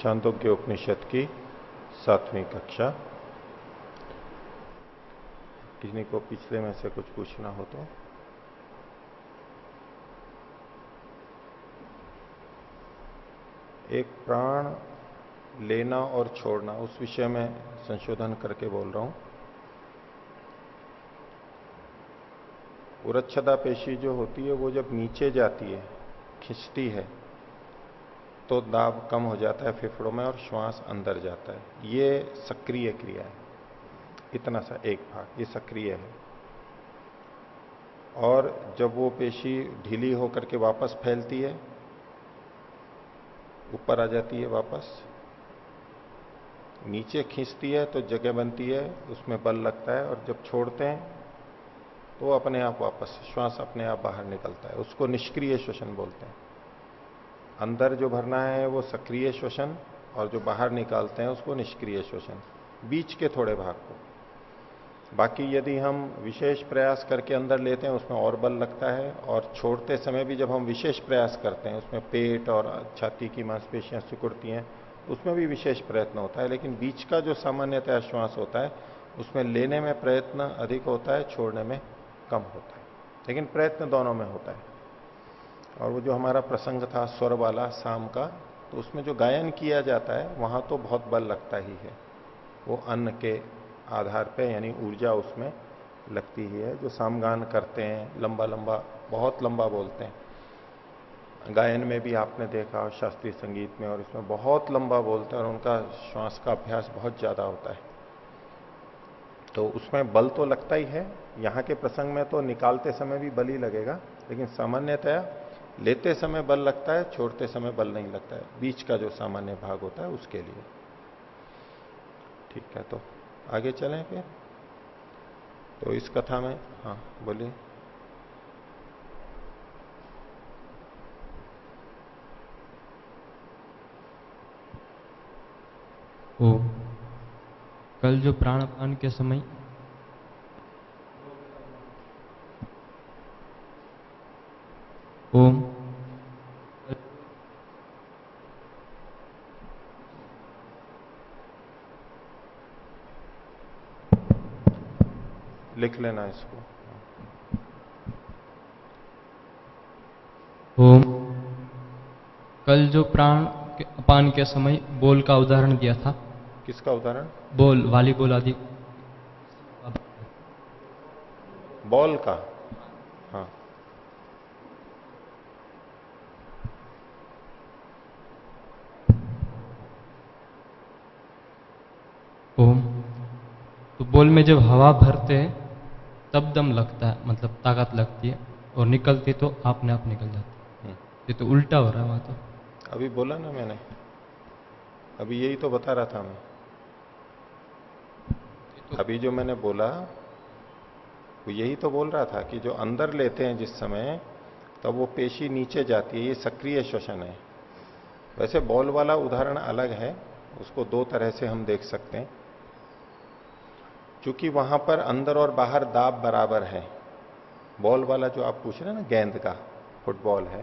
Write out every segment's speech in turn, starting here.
छांदोग्य उपनिषद की सातवीं कक्षा। किसी को पिछले में से कुछ पूछना हो तो। एक प्राण लेना और छोड़ना, उस विषय में संशोधन करके बोल रहा हूँ। उरच्छदा पेशी जो होती है, वो जब नीचे जाती है, खिंचती है तो दाब कम हो जाता है फेफड़ों में और श्वास अंदर जाता है। ये सक्रिय क्रिया है। इतना सा एक भाग, ये सक्रिय है। और जब वो पेशी ढीली होकर के वापस फैलती है, ऊपर आ जाती है वापस, नीचे खींचती है तो जगह बनती है, उसमें बल लगता है और जब छोड़ते हैं तो अपने आप वापस, श्वास अपने आप बाहर निकलता है। उसको निष्क्रिय श्वसन बोलते हैं। अंदर जो भरना है वो सक्रिय श्वसन और जो बाहर निकालते हैं उसको निष्क्रिय श्वसन बीच के थोड़े भाग को। बाकी यदि हम विशेष प्रयास करके अंदर लेते हैं, उसमें और बल लगता है और छोड़ते समय भी जब हम विशेष प्रयास करते हैं, उसमें पेट और छाती की मांसपेशियाँ सिकुड़ती हैं, उसमें भी विशेष प्रयत्न होता है, लेकिन बीच का जो सामान्यतः श्वास होता है, उसमें लेने में प्रयत्न अधिक होता है, छोड़ने में कम होता है। लेकिन प्रयत्न दोनों में होता है। और वो जो हमारा प्रसंग था स्वर वाला शाम का तो उसमें जो गायन किया जाता है, वहाँ तो बहुत बल लगता ही है। वो अन्न के आधार पे, यानी ऊर्जा उसमें लगती ही है। जो सामगान करते हैं, लंबा लंबा, बहुत लंबा बोलते हैं। गायन में भी आपने देखा, शास्त्रीय संगीत में, और इसमें बहुत लंबा बोलते हैं, और उनका श्वास का अभ्यास बहुत ज़्यादा होता है। तो उसमें बल तो लगता ही है। यहाँ के प्रसंग में तो निकालते समय भी बल ही लगेगा, लेकिन सामान्यतया लेते समय बल लगता है, छोड़ते समय बल नहीं लगता है। बीच का जो सामान्य भाग होता है, उसके लिए। ठीक है तो आगे चलें फिर। तो इस कथा में हाँ बोलिए। कल जो प्राणपान के समय ओम लिख लेना इसको। ओम। कल जो प्राण के अपान के समय बोल का उदाहरण दिया था। किसका उदाहरण? बोल वॉलीबॉल आदि। बॉल का? हाँ। ओम। तो बोल में जब हवा भरते हैं तब दम लगता है मतलब ताकत लगती है और निकलती तो आपने आप निकल जाती हम्म। ये तो उल्टा हो रहा है वहाँ तो। अभी बोला ना मैंने। अभी यही तो बता रहा था मैं। तो अभी जो मैंने बोला वो यही तो बोल रहा था कि जो अंदर लेते हैं जिस समय तब वो पेशी नीचे जाती है ये सक्रिय श्वसन है। वैसे बॉल वाला उदाहरण अलग है उसको दो तरह से हम देख सकते हैं। क्योंकि वहाँ पर अंदर और बाहर दाब बराबर है। बॉल वाला जो आप पूछ रहे हैं ना, गेंद का, फुटबॉल है।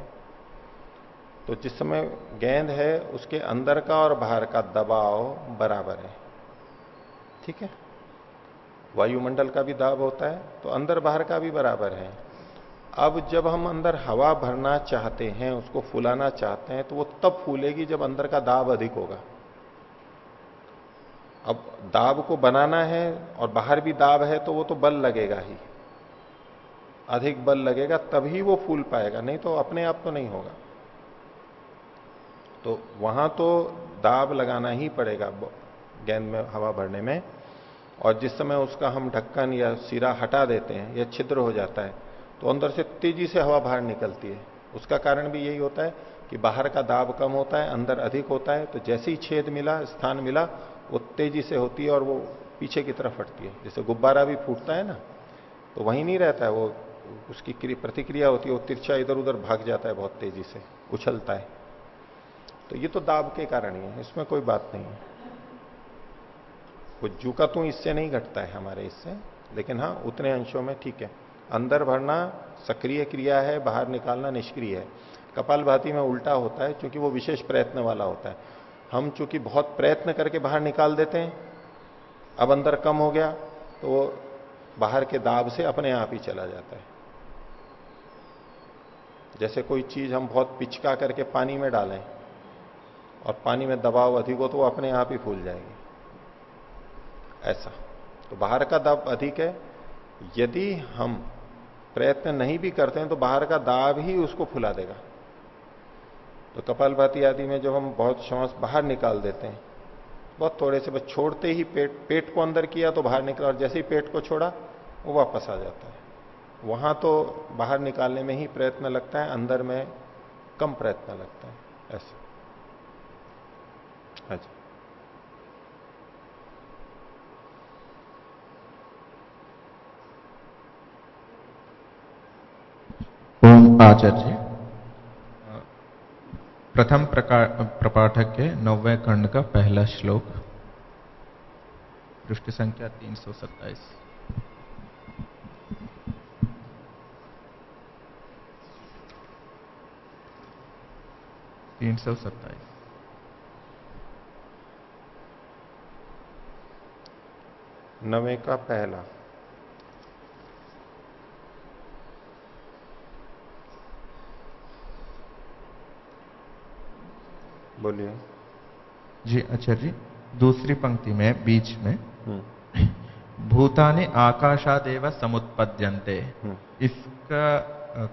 तो जिस समय गेंद है, उसके अंदर का और बाहर का दबाव बराबर है। ठीक है? वायुमंडल का भी दाब होता है तो अंदर बाहर का भी बराबर है। अब जब हम अंदर हवा भरना चाहते हैं, उसको फुलाना चाहते हैं तो वो तब फूलेगी जब अंदर का दाब अधिक होगा। अब दाब को बनाना है और बाहर भी दाब है तो वो तो बल लगेगा ही। अधिक बल लगेगा तभी वो फूल पाएगा, नहीं तो अपने आप तो नहीं होगा। तो वहाँ तो दाब लगाना ही पड़ेगा गेंद में हवा भरने में। और जिस समय उसका हम ढक्कन या सिरा हटा देते हैं, या छिद्र हो जाता है तो अंदर से तेज़ी से हवा बाहर निकलती है। उसका कारण भी यही होता है कि बाहर का दाब कम होता है, अंदर अधिक होता है तो जैसे ही छेद मिला, स्थान मिला वो तेज़ी से होती है और वो पीछे की तरफ़ हटती है। जैसे गुब्बारा भी फूटता है ना तो वहीं नहीं रहता है, वो उसकी प्रतिक्रिया होती है, वो तिरछा इधर उधर भाग जाता है बहुत तेज़ी से, उछलता है। तो ये तो दाब के कारण ही है, इसमें कोई बात नहीं है। वो जू का तो इससे नहीं घटता है हमारे इससे, लेकिन हाँ उतने अंशों में ठीक है। अंदर भरना सक्रिय क्रिया है, बाहर निकालना निष्क्रिय है। कपाल भाती में उल्टा होता है, क्योंकि वो विशेष प्रयत्न वाला होता है। हम चूँकि बहुत प्रयत्न करके बाहर निकाल देते हैं, अब अंदर कम हो गया तो वो बाहर के दाब से अपने आप ही चला जाता है। जैसे कोई चीज़ हम बहुत पिचका करके पानी में डालें, और पानी में दबाव अधिक हो तो वो अपने आप ही फूल जाएगी। ऐसा। तो बाहर का दाब अधिक है। यदि हम प्रयत्न नहीं भी करते हैं तो बाहर का दाब ही उसको फुला देगा। तो कपाल भाती आदि में जब हम बहुत श्वास बाहर निकाल देते हैं, बहुत थोड़े से बस छोड़ते ही पेट पेट को अंदर किया तो बाहर निकला और जैसे ही पेट को छोड़ा, वो वापस आ जाता है। वहाँ तो बाहर निकालने में ही प्रयत्न लगता है, अंदर में कम प्रयत्न लगता है, ऐसे। अच्छा आचार्य। प्रथम प्रपाठक के नौवे खंड का पहला श्लोक। पृष्ठ संख्या तीन सौ सत्ताईस। तीन सौ सत्ताईस। नवे का पहला। बोलिए। जी आचार्य जी। दूसरी पंक्ति में बीच में। हम्म। भूतानि आकाशादेव समुत्पद्यंते हम्म। इसका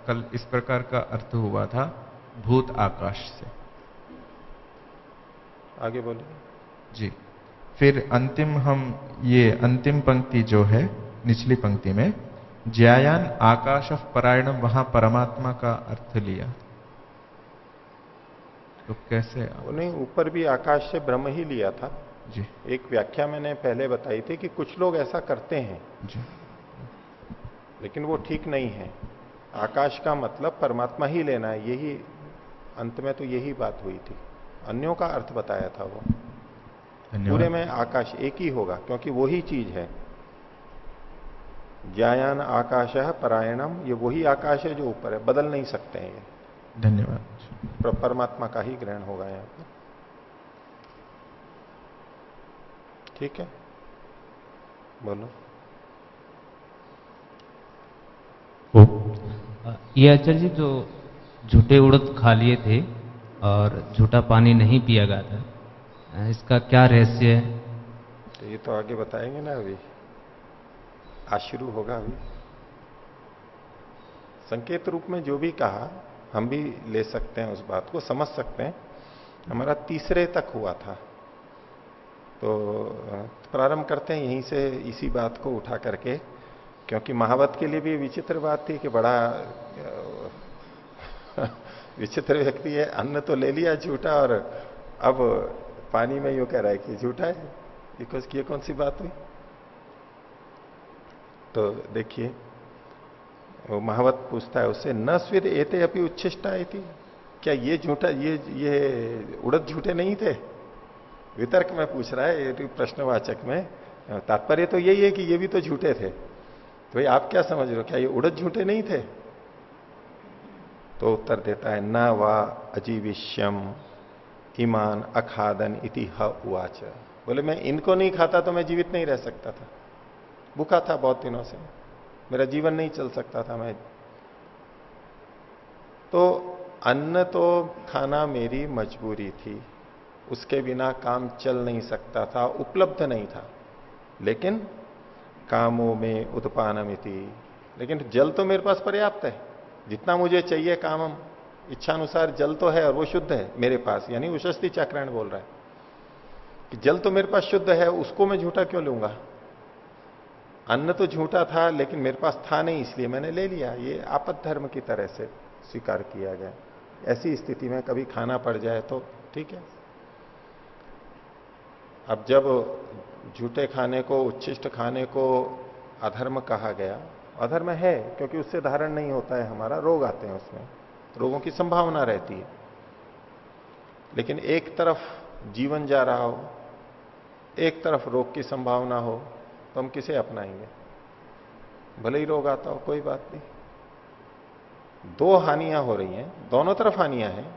कल इस प्रकार का अर्थ हुआ था भूत आकाश से। आगे बोलिए। जी। फिर अंतिम हम ये अंतिम पंक्ति जो है निचली पंक्ति में ज्यायान आकाश परायण वहाँ परमात्मा का अर्थ लिया। तो कैसे उन्हें ऊपर भी आकाश से ब्रह्म ही लिया था। जी। एक व्याख्या मैंने पहले बताई थी कि कुछ लोग ऐसा करते हैं। जी। लेकिन वो ठीक नहीं है। आकाश का मतलब परमात्मा ही लेना है। यही अंत में तो यही बात हुई थी। अन्यों का अर्थ बताया था वो। पूरे में आकाश एक ही होगा क्योंकि वही चीज़ है। ज्यायान आकाश है परायणम ये वही आकाश है जो ऊपर है। बदल नहीं सकते हैं ये। धन्यवाद। परमात्मा का ही ग्रहण होगा यहाँ पर ठीक है? बोलो। ये आचार्य जी जो झूठे उड़द खा लिए थे और झूठा पानी नहीं पिया गया था इसका क्या रहस्य है? तो ये तो आगे बताएँगे ना अभी। आज शुरू होगा अभी। संकेत रूप में जो भी कहा हम भी ले सकते हैं उस बात को, समझ सकते हैं। हमारा तीसरे तक हुआ था। तो प्रारंभ करते हैं यहीं से इसी बात को उठा करके, क्योंकि महावत के लिए भी विचित्र बात थी कि बड़ा विचित्र व्यक्ति है। अन्न तो ले लिया झूठा और अब पानी में यू कह रहा है कि झूठा है। ये कौन सी बात हुई? तो देखिए महावत पूछता है उससे, न स्विर एते अपनी उच्छिष्टा थी क्या ये झूठा, ये ये उड़द झूठे नहीं थे? वितर्क में पूछ रहा है प्रश्नवाचक में, तात्पर्य तो यही है कि ये भी तो झूठे थे। तो भाई आप क्या समझ रहे हो? क्या ये उड़द झूठे नहीं थे? तो उत्तर देता है, न वा अजीविष्यम ईमान अखादन इति हुआच बोले, मैं इनको नहीं खाता तो मैं जीवित नहीं रह सकता था। भूखा था बहुत दिनों से। मेरा जीवन नहीं चल सकता था मैं। तो अन्न तो खाना मेरी मजबूरी थी। उसके बिना काम चल नहीं सकता था, उपलब्ध नहीं था। लेकिन कामों में उत्पानमिति लेकिन जल तो मेरे पास पर्याप्त है। जितना मुझे चाहिए काम हम इच्छानुसार जल तो है और वो शुद्ध है मेरे पास। यानी उशस्ती चक्रण बोल रहा है कि जल तो मेरे पास शुद्ध है, उसको मैं झूठा क्यों लूँगा? अन्न तो झूठा था, लेकिन मेरे पास था नहीं, इसलिए मैंने ले लिया। ये आपद धर्म की तरह से स्वीकार किया गया। ऐसी स्थिति में कभी खाना पड़ जाए तो ठीक है? अब जब झूठे खाने को, उच्छिष्ट खाने को अधर्म कहा गया, अधर्म है, क्योंकि उससे धारण नहीं होता है हमारा, रोग आते हैं उसमें। रोगों की संभावना रहती है। लेकिन एक तरफ़ जीवन जा रहा हो, एक तरफ़ रोग की संभावना हो तो हम किसे अपनाएँगे? भले ही रोग आता हो, कोई बात नहीं। दो हानियाँ हो रही हैं, दोनों तरफ़ हानियाँ हैं।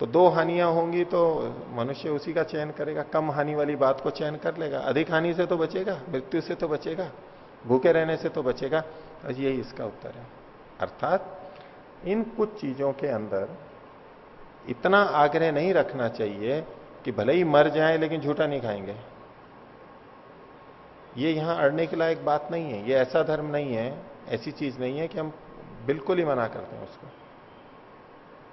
तो दो हानियाँ होंगी तो मनुष्य उसी का चयन करेगा, कम हानि वाली बात को चयन कर लेगा। अधिक हानि से तो बचेगा, मृत्यु से तो बचेगा, भूखे रहने से तो बचेगा। यही इसका उत्तर है। अर्थात इन कुछ चीज़ों के अंदर इतना आग्रह नहीं रखना चाहिए कि भले ही मर जाए, लेकिन झूठा नहीं खाएँगे। ये यहाँ अड़ने के लायक बात नहीं है, ये ऐसा धर्म नहीं है, ऐसी चीज़ नहीं है कि हम बिल्कुल ही मना करते हैं उसको।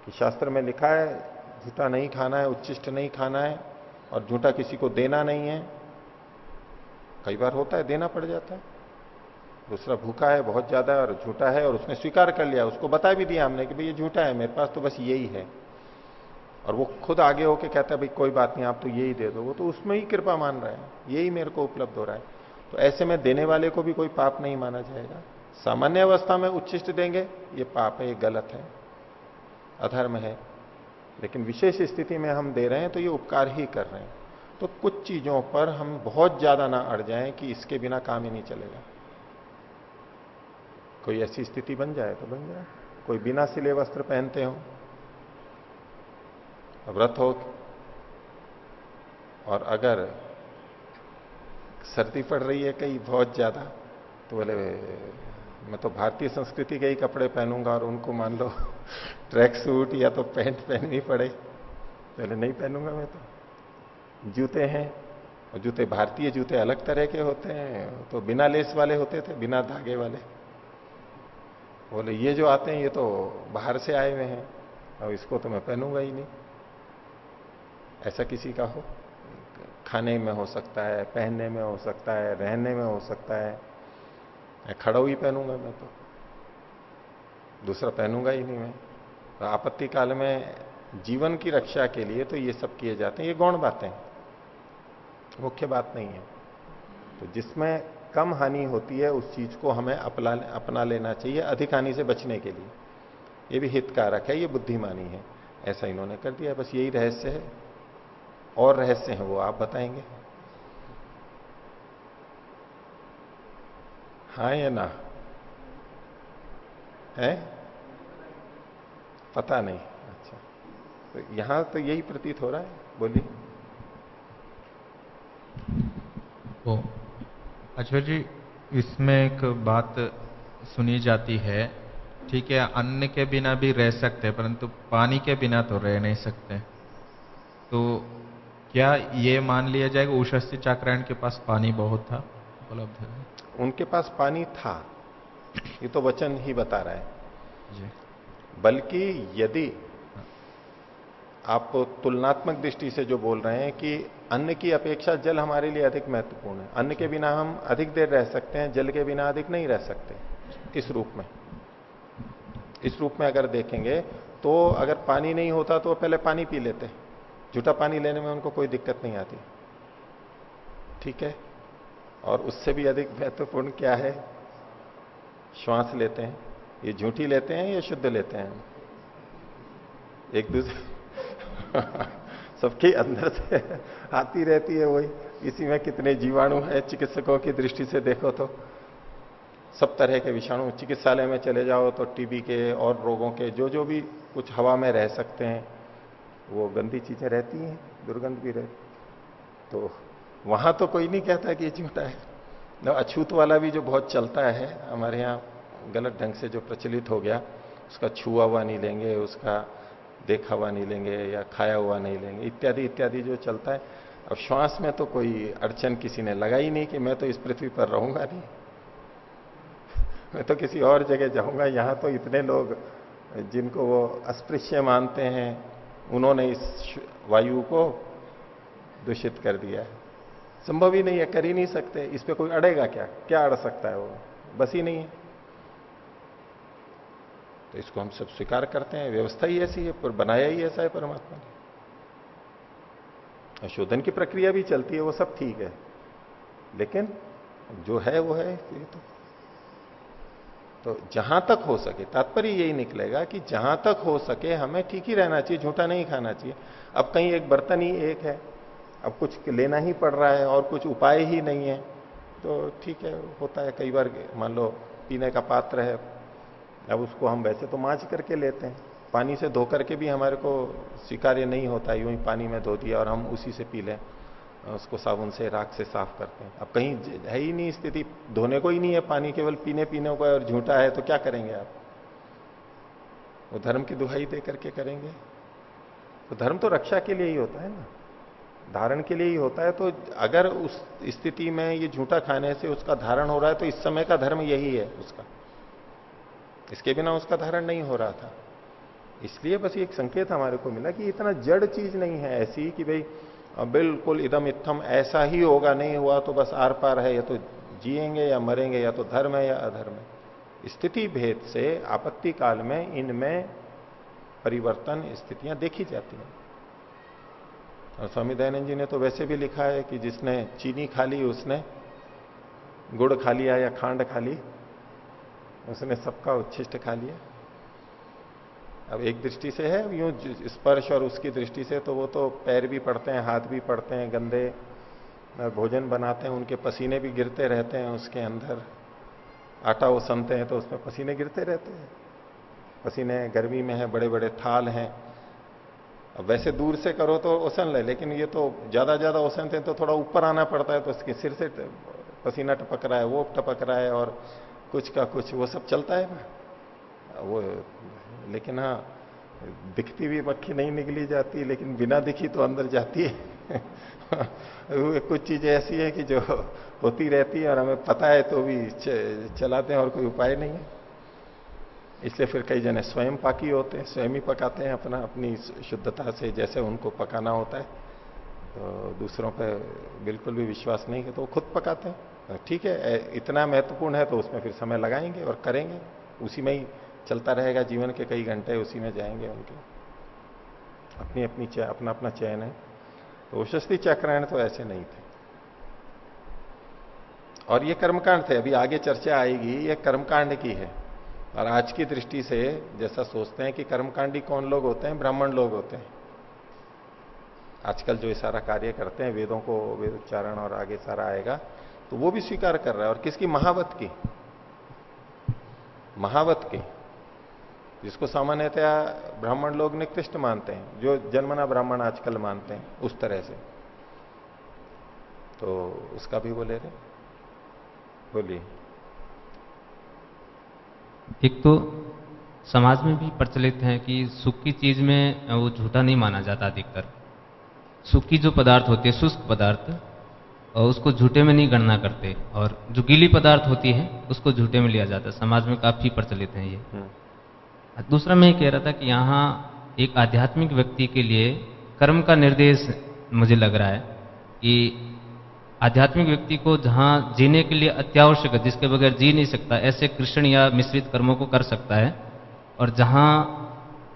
कि शास्त्र में लिखा है, झूठा नहीं खाना है, उच्चिष्ट नहीं खाना है, और झूठा किसी को देना नहीं है। कई बार होता है, देना पड़ जाता है। दूसरा, भूखा है, बहुत ज़्यादा और झूठा है, और उसने स्वीकार कर लिया, उसको बता भी दिया हमने कि भाई ये झूठा है, मेरे पास तो बस यही है। और वो खुद आगे होके कहता है, भाई कोई बात नहीं, आप तो यही दे दो। वो तो उसमें ही कृपा मान रहा है, यही मेरे को उपलब्ध हो रहा है। तो ऐसे में देने वाले को भी कोई पाप नहीं माना जाएगा। सामान्य अवस्था में उच्चिष्ट देंगे, ये पाप है, ये गलत है, अधर्म है। लेकिन विशेष स्थिति में हम दे रहे हैं तो ये उपकार ही कर रहे हैं। तो कुछ चीज़ों पर हम बहुत ज़्यादा ना अड़ जाएँ कि इसके बिना काम ही नहीं चलेगा। कोई ऐसी स्थिति बन जाए तो बन जाए। कोई बिना सिले वस्त्र पहनते हो व्रत हो, और अगर सर्दी पड़ रही है कहीं बहुत ज़्यादा तो बोले, मैं तो भारतीय संस्कृति के ही कपड़े पहनूँगा और उनको मान लो, ट्रैक सूट या तो पैंट पहननी पड़े। पहले नहीं पहनूँगा मैं तो। जूते हैं, और जूते भारतीय जूते अलग तरह के होते हैं तो बिना लेस वाले होते थे, बिना धागे वाले। बोले, ये जो आते हैं, ये तो बाहर से आए हुए हैं, और इसको तो मैं पहनूँगा ही नहीं। ऐसा किसी का हो? खाने में हो सकता है, पहनने में हो सकता है, रहने में हो सकता है। मैं खड़ा ही पहनूँगा मैं तो। दूसरा पहनूँगा ही नहीं मैं। तो आपत्ति काल में जीवन की रक्षा के लिए तो ये सब किए जाते हैं। ये गौण बातें मुख्य बात नहीं है। तो जिसमें कम हानि होती है, उस चीज़ को हमें अपना अपना लेना चाहिए अधिक हानि से बचने के लिए। ये भी हितकारक है, ये बुद्धिमानी है। ऐसा इन्होंने कर दिया, बस यही रहस्य है। और रहस्य है, वो आप बताएँगे? हाँ या ना? है? पता नहीं। अच्छा। तो यहाँ तो यही प्रतीत हो रहा है? बोलिए। अच्छा जी, इसमें एक बात सुनी जाती है। ठीक है, अन्न के बिना भी रह सकते हैं परंतु पानी के बिना तो रह नहीं सकते। तो क्या ये मान लिया जाएगा उशस्ती चाक्रायण के पास पानी बहुत था? उपलब्ध है। उनके पास पानी था। ये तो वचन ही बता रहा है। जी। बल्कि यदि आप तुलनात्मक दृष्टि से जो बोल रहे हैं कि अन्न की अपेक्षा जल हमारे लिए अधिक महत्वपूर्ण है। अन्न के बिना हम अधिक देर रह सकते हैं जल के बिना अधिक नहीं रह सकते। इस रूप में। इस रूप में अगर देखेंगे तो अगर पानी नहीं होता तो पहले पानी पी लेते हैं। जूठा पानी लेने में उनको कोई दिक्कत नहीं आती। ठीक है? और उससे भी अधिक महत्वपूर्ण क्या है? श्वास लेते हैं। ये झूठी लेते हैं या शुद्ध लेते हैं? एक दूसरे सबके अंदर से आती रहती है वही। इसी में कितने जीवाणु है चिकित्सकों की दृष्टि से देखो तो। सब तरह के विषाणु। चिकित्सालय में चले जाओ तो टीबी के और रोगों के जो जो भी कुछ हवा में रह सकते हैं वो गंदी चीज़ें रहती हैं, दुर्गंध भी रहती तो वहाँ तो कोई नहीं कहता कि ये झूठा है। अछूत वाला भी जो बहुत चलता है, हमारे यहाँ गलत ढंग से जो प्रचलित हो गया, उसका छुआ हुआ नहीं लेंगे, उसका देखा हुआ नहीं लेंगे या खाया हुआ नहीं लेंगे, इत्यादि इत्यादि जो चलता है। अब श्वास में तो कोई अड़चन किसी ने लगाई नहीं कि मैं तो इस पृथ्वी पर रहूँगा नहीं। मैं तो किसी और जगह जाऊँगा, यहाँ तो इतने लोग जिनको वो अस्पृश्य मानते हैं उन्होंने इस वायु को दूषित कर दिया है। संभव ही नहीं है, कर ही नहीं सकते। इस पर कोई अड़ेगा क्या? क्या अड़ सकता है वो? बस ही नहीं है। तो इसको हम सब स्वीकार करते हैं। व्यवस्था ही ऐसी है, पर बनाया ही ऐसा है परमात्मा ने। शोधन की प्रक्रिया भी चलती है, वो सब ठीक है। लेकिन जो है, वो है, ये तो तो जहाँ तक हो सके, तात्पर्य यही निकलेगा कि जहाँ तक हो सके हमें ठीक ही रहना चाहिए, झूठा नहीं खाना चाहिए। अब कहीं एक बर्तन ही एक है, अब कुछ लेना ही पड़ रहा है और कुछ उपाय ही नहीं है तो ठीक है, होता है कई बार, मान लो पीने का पात्र है, अब उसको हम वैसे तो मांझ करके लेते हैं, पानी से धो करके भी हमारे को स्वीकार्य नहीं होता, यूँ ही पानी में धो दिया और हम उसी से पी लें। उसको साबुन से, राख से साफ़ करते हैं। अब कहीं है ही नहीं स्थिति। धोने को ही नहीं है पानी, केवल पीने पीने को और झूठा है तो क्या करेंगे आप? वो धर्म की दुहाई दे करके करेंगे। तो धर्म तो रक्षा के लिए ही होता है ना। धारण के लिए ही होता है तो अगर उस स्थिति में ये झूठा खाने से उसका धारण हो रहा है तो इस समय का धर्म यही है उसका। इसके बिना उसका धारण नहीं हो रहा था। इसलिए बस एक संकेत हमारे को मिला कि इतना जड़ चीज़ नहीं है ऐसी कि भाई बिल्कुल इदम इत्थम ऐसा ही होगा, नहीं हुआ तो बस आर पार है या तो जिएँगे या मरेंगे, या तो धर्म है या अधर्म है। स्थिति भेद से आपत्ति काल में इनमें परिवर्तन स्थितियाँ देखी जाती हैं। और स्वामी दयानंद जी ने तो वैसे भी लिखा है कि जिसने चीनी खा ली उसने गुड़ खा लिया या खांड खा ली, उसने सबका उच्छिष्ट खा लिया। अब एक दृष्टि से है यूँ स्पर्श और उसकी दृष्टि से तो वो तो पैर भी पड़ते हैं, हाथ भी पड़ते हैं, गंदे भोजन बनाते हैं, उनके पसीने भी गिरते रहते हैं, उसके अंदर आटा वो सनते हैं तो उसमें पसीने गिरते रहते हैं। पसीने गर्मी में है बड़े बड़े थाल हैं। अब वैसे दूर से करो तो ओसन ले, लेकिन ये तो ज़्यादा ज़्यादा ओसन थे तो थोड़ा ऊपर आना पड़ता है तो उसके सिर से पसीना टपक रहा है, वो टपक रहा है और कुछ का कुछ, वो सब चलता है ना। वो लेकिन हाँ दिखती भी मक्खी नहीं निकली जाती, लेकिन बिना दिखी तो अंदर जाती है। कुछ चीज़ें ऐसी है कि जो होती रहती है और हमें पता है तो भी चलाते हैं और कोई उपाय नहीं है। इसलिए फिर कई जने स्वयं पाकी होते हैं, स्वयं ही पकाते हैं अपना, अपनी शुद्धता से जैसे उनको पकाना होता है। तो दूसरों पर बिल्कुल भी विश्वास नहीं है तो वो खुद पकाते हैं। ठीक है इतना महत्वपूर्ण है तो उसमें फिर समय लगाएँगे और करेंगे, उसी में ही चलता रहेगा जीवन के कई घंटे उसी में जाएँगे उनके। अपनी अपनी चय, अपना अपना चयन है। तो उशस्ती चक्रायण तो ऐसे नहीं थे। और ये कर्मकांड थे। अभी आगे चर्चा आएगी। ये कर्मकांड की है। और आज की दृष्टि से जैसा सोचते हैं कि कर्मकांडी कौन लोग होते हैं? ब्राह्मण लोग होते हैं। आजकल जो ये सारा कार्य करते हैं वेदों को वेद उच्चारण और आगे सारा आएगा तो वो भी स्वीकार कर रहा है। और किसकी? महावत की। महावत की। जिसको सामान्यतया ब्राह्मण लोग निकृष्ट मानते हैं जो जन्मना ब्राह्मण आजकल मानते हैं उस तरह से। तो उसका भी बोले रहे बोलिए। एक तो समाज में भी प्रचलित है कि सुख की चीज़ में वो झूठा नहीं माना जाता अधिकतर। सुख की जो पदार्थ होती है शुष्क पदार्थ और उसको झूठे में नहीं गणना करते। और जो गीली पदार्थ होती है उसको झूठे में लिया जाता है। समाज में काफ़ी प्रचलित है ये। हम्म। दूसरा मैं ये कह रहा था कि यहाँ एक आध्यात्मिक व्यक्ति के लिए कर्म का निर्देश मुझे लग रहा है कि आध्यात्मिक व्यक्ति को जहाँ जीने के लिए अत्यावश्यक है, जिसके बगैर जी नहीं सकता, ऐसे कृष्ण या मिश्रित कर्मों को कर सकता है और जहाँ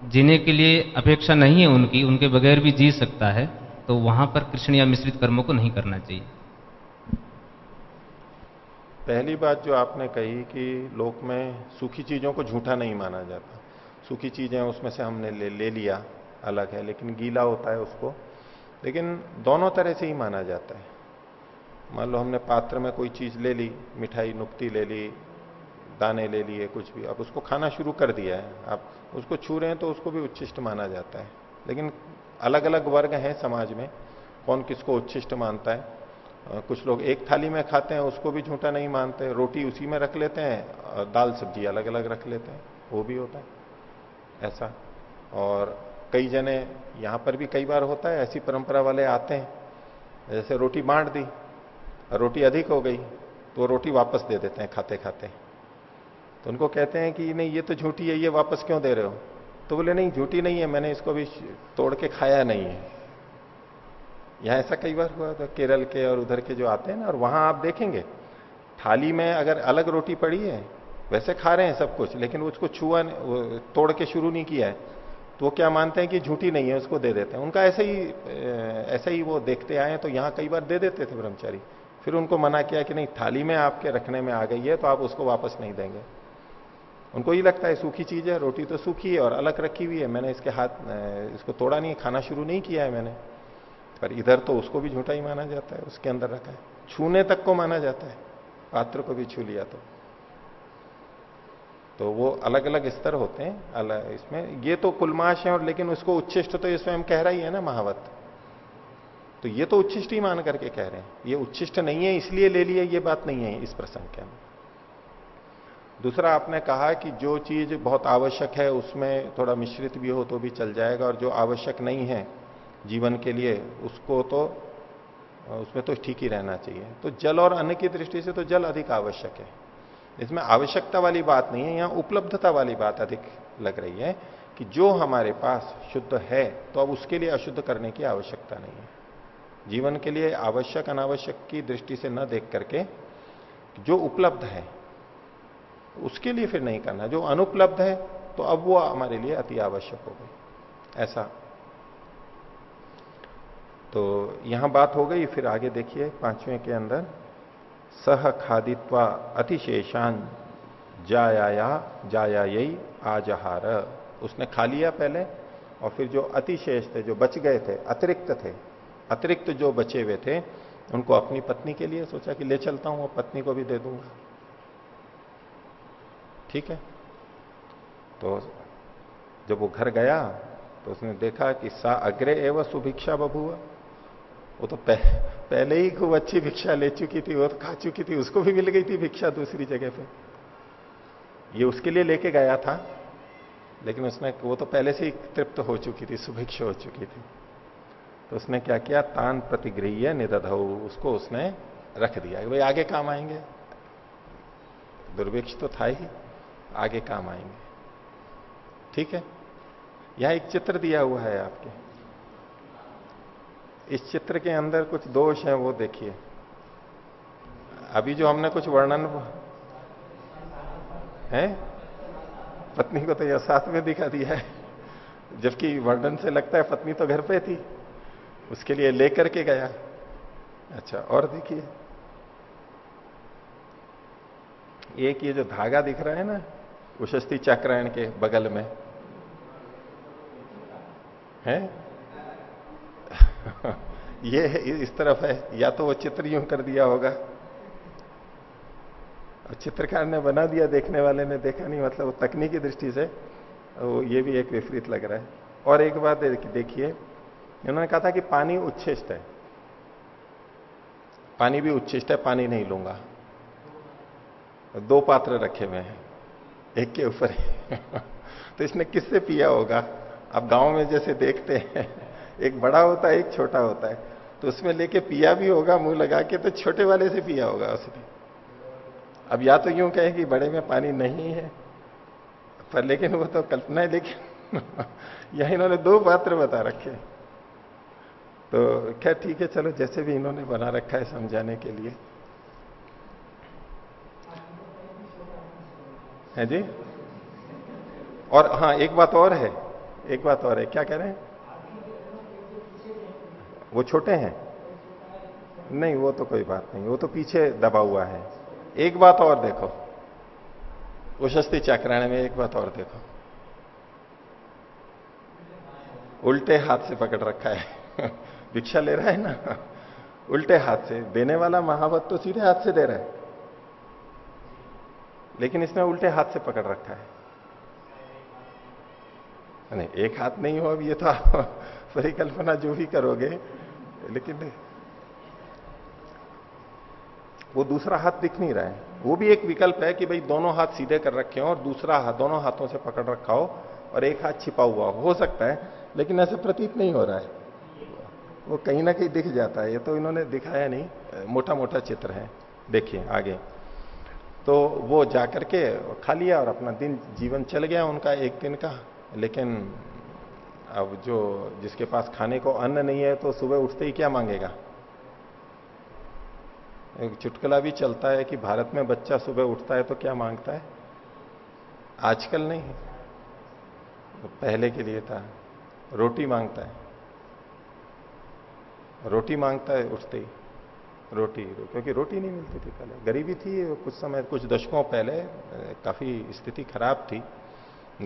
जीने के लिए अपेक्षा नहीं है उनकी, उनके बगैर भी जी सकता है तो वहाँ पर कृष्ण या मिश्रित कर्मों को नहीं करना चाहिए। पहली बात जो आपने कही कि लोक में सूखी चीज़ों को झूठा नहीं माना जाता। सूखी चीज़ें उसमें से हमने ले, ले लिया अलग है लेकिन गीला होता है उसको। लेकिन दोनों तरह से ही माना जाता है। मान लो हमने पात्र में कोई चीज़ ले ली मिठाई नुक्ति ले ली दाने ले लिए कुछ भी। अब उसको खाना शुरू कर दिया है। आप उसको छू रहे हैं तो उसको भी उच्छिष्ट माना जाता है। लेकिन अलग अलग वर्ग हैं समाज में कौन किसको उच्छिष्ट मानता है? कुछ लोग एक थाली में खाते हैं उसको भी झूठा नहीं मानते। रोटी उसी में रख लेते हैं दाल सब्ज़ी अलग अलग रख लेते हैं वो भी होता है। ऐसा। और कई जने यहाँ पर भी कई बार होता है, ऐसी परंपरा वाले आते हैं। जैसे रोटी बांट दी, रोटी अधिक हो गई तो रोटी वापस दे देते हैं खाते खाते तो उनको कहते हैं कि नहीं, ये तो झूठी है, ये वापस क्यों दे रहे हो? तो बोले, नहीं, झूठी नहीं है, मैंने इसको भी तोड़ के खाया नहीं है। यहाँ ऐसा कई बार हुआ था केरल के और उधर के जो आते हैं ना, और वहाँ आप देखेंगे, थाली में अगर अलग रोटी पड़ी है वैसे खा रहे हैं सब कुछ, लेकिन उसको छुआ तोड़ के शुरू नहीं किया है। तो वो क्या मानते हैं कि झूठी नहीं है, उसको दे देते हैं। उनका ऐसे ही ऐसे ही वो देखते आए तो यहाँ कई बार दे देते थे ब्रह्मचारी। फिर उनको मना किया कि नहीं, थाली में आपके रखने में आ गई है तो आप उसको वापस नहीं देंगे। उनको ये लगता है सूखी चीज़ है, रोटी तो सूखी है और अलग रखी हुई है। मैंने इसके हाथ इसको तोड़ा नहीं, खाना शुरू नहीं किया है मैंने। पर इधर तो उसको भी झूठा ही माना जाता है, उसके अंदर रखा है। छूने तक को माना जाता है, पात्र को भी छू लिया तो। तो वो अलग अलग स्तर होते हैं अलग इसमें। ये तो कुलमाश है और लेकिन उसको उच्छिष्ट तो ये स्वयं कह रहा ही है ना महावत। तो ये तो उच्छिष्ट ही मान करके कह रहे हैं। ये उच्छिष्ट नहीं है, इसलिए ले लिया ये बात नहीं है इस प्रसंग के अंदर। दूसरा आपने कहा कि जो चीज़ बहुत आवश्यक है, उसमें थोड़ा मिश्रित भी हो तो भी चल जाएगा और जो आवश्यक नहीं है जीवन के लिए, उसको तो उसमें तो ठीक ही रहना चाहिए। तो जल और अन्न की दृष्टि से तो जल अधिक आवश्यक है। इसमें आवश्यकता वाली बात नहीं है, यहाँ उपलब्धता वाली बात अधिक लग रही है कि जो हमारे पास शुद्ध है तो अब उसके लिए अशुद्ध करने की आवश्यकता नहीं है। जीवन के लिए आवश्यक, अनावश्यक की दृष्टि से न देख करके जो उपलब्ध है, उसके लिए फिर नहीं करना। जो अनुपलब्ध है तो अब वो हमारे लिए अति आवश्यक हो गई। ऐसा। तो यहाँ बात हो गई, फिर आगे देखिए पाँचवें के अंदर। सह खादित्वा अतिशेषान जाया जाया यही आजहार। उसने खा लिया पहले, और फिर जो अतिशेष थे, जो बच गए थे, अतिरिक्त थे, अतिरिक्त जो बचे हुए थे, उनको अपनी पत्नी के लिए सोचा कि ले चलता हूँ, और पत्नी को भी दे दूँगा। ठीक है? तो जब वो घर गया तो उसने देखा कि सा अग्रे एवं सुभिक्षा बबुआ वो तो पह, पहले ही खूब अच्छी भिक्षा ले चुकी थी वो तो खा चुकी थी उसको भी मिल गई थी भिक्षा दूसरी जगह पे। ये उसके लिए लेके गया था लेकिन उसने वो तो पहले से ही तृप्त हो चुकी थी सुभिक्ष हो चुकी थी। तो उसने क्या किया? तान प्रतिगृह निदध उसको उसने रख दिया। भाई आगे काम आएँगे। दुर्भिक्ष तो था ही आगे काम आएँगे। ठीक है? यह एक चित्र दिया हुआ है आपके। इस चित्र के अंदर कुछ दोष हैं, वो देखिए। अभी जो हमने कुछ वर्णन है? पत्नी को तो यह साथ में दिखा दिया है। जबकि वर्णन से लगता है पत्नी तो घर पे थी, उसके लिए लेकर के गया। अच्छा और देखिए। एक ये जो धागा दिख रहा है ना, उशस्ती चक्रायण के बगल में। है? ये इस तरफ़ है, या तो वो चित्र यूँ कर दिया होगा। चित्रकार ने बना दिया देखने वाले ने, देखा नहीं मतलब वो तकनीकी दृष्टि से, वो ये भी एक विपरीत लग रहा है। और एक बात देखिए, उन्होंने कहा था कि पानी उच्छिष्ट है। पानी भी उच्छिष्ट है, पानी नहीं लूँगा। दो पात्र रखे हुए हैं, एक के ऊपर तो इसने किससे पिया होगा? अब गाँव में जैसे देखते हैं। एक बड़ा होता है, एक छोटा होता है। तो उसमें लेके पिया भी होगा, मुँह लगा के तो छोटे वाले से पिया होगा उसने। अब या तो यूँ कहे कि बड़े में पानी नहीं है, पर लेकिन वो तो कल्पना है, लेकिन यहाँ इन्होंने दो पात्र बता रखे। तो क्या ठीक है, चलो जैसे भी इन्होंने बना रखा है समझाने के लिए। है जी? और हाँ एक बात और है, एक बात और है। क्या कह रहे हैं? वो छोटे हैं? नहीं, वो तो कोई बात नहीं, वो तो पीछे दबा हुआ है। एक बात और देखो। उशस्ती चक्राने में एक बात और देखो। उल्टे हाथ से पकड़ रखा है। भिक्षा ले रहा है ना? उल्टे हाथ से। देने वाला महावत तो सीधे हाथ से दे रहा है। लेकिन इसने उल्टे हाथ से पकड़ रखा है। नहीं, एक हाथ नहीं हो अब ये तो आप परिकल्पना जो भी करोगे लेकिन नहीं। वो दूसरा हाथ दिख नहीं रहा है। वो भी एक विकल्प है कि भाई दोनों हाथ सीधे कर रखे हो और दूसरा हाथ, दोनों हाथों से पकड़ रखा हो और एक हाथ छिपा हुआ हो। सकता है, लेकिन ऐसे प्रतीत नहीं हो रहा है। वो कहीं ना कहीं दिख जाता है। ये तो इन्होंने दिखाया नहीं मोटा मोटा चित्र है। देखिए आगे। तो वो जाकर के खा लिया और अपना दिन, जीवन चल गया उनका एक दिन का, लेकिन अब जो जिसके पास खाने को अन्न नहीं है तो सुबह उठते ही क्या मांगेगा? एक चुटकला भी चलता है कि भारत में बच्चा सुबह उठता है तो क्या माँगता है? आजकल नहीं। तो पहले के लिए था। रोटी माँगता है। रोटी माँगता है उठते ही। रोटी, क्योंकि रोटी नहीं मिलती थी पहले। गरीबी थी, कुछ समय, कुछ दशकों पहले, काफ़ी स्थिति खराब थी।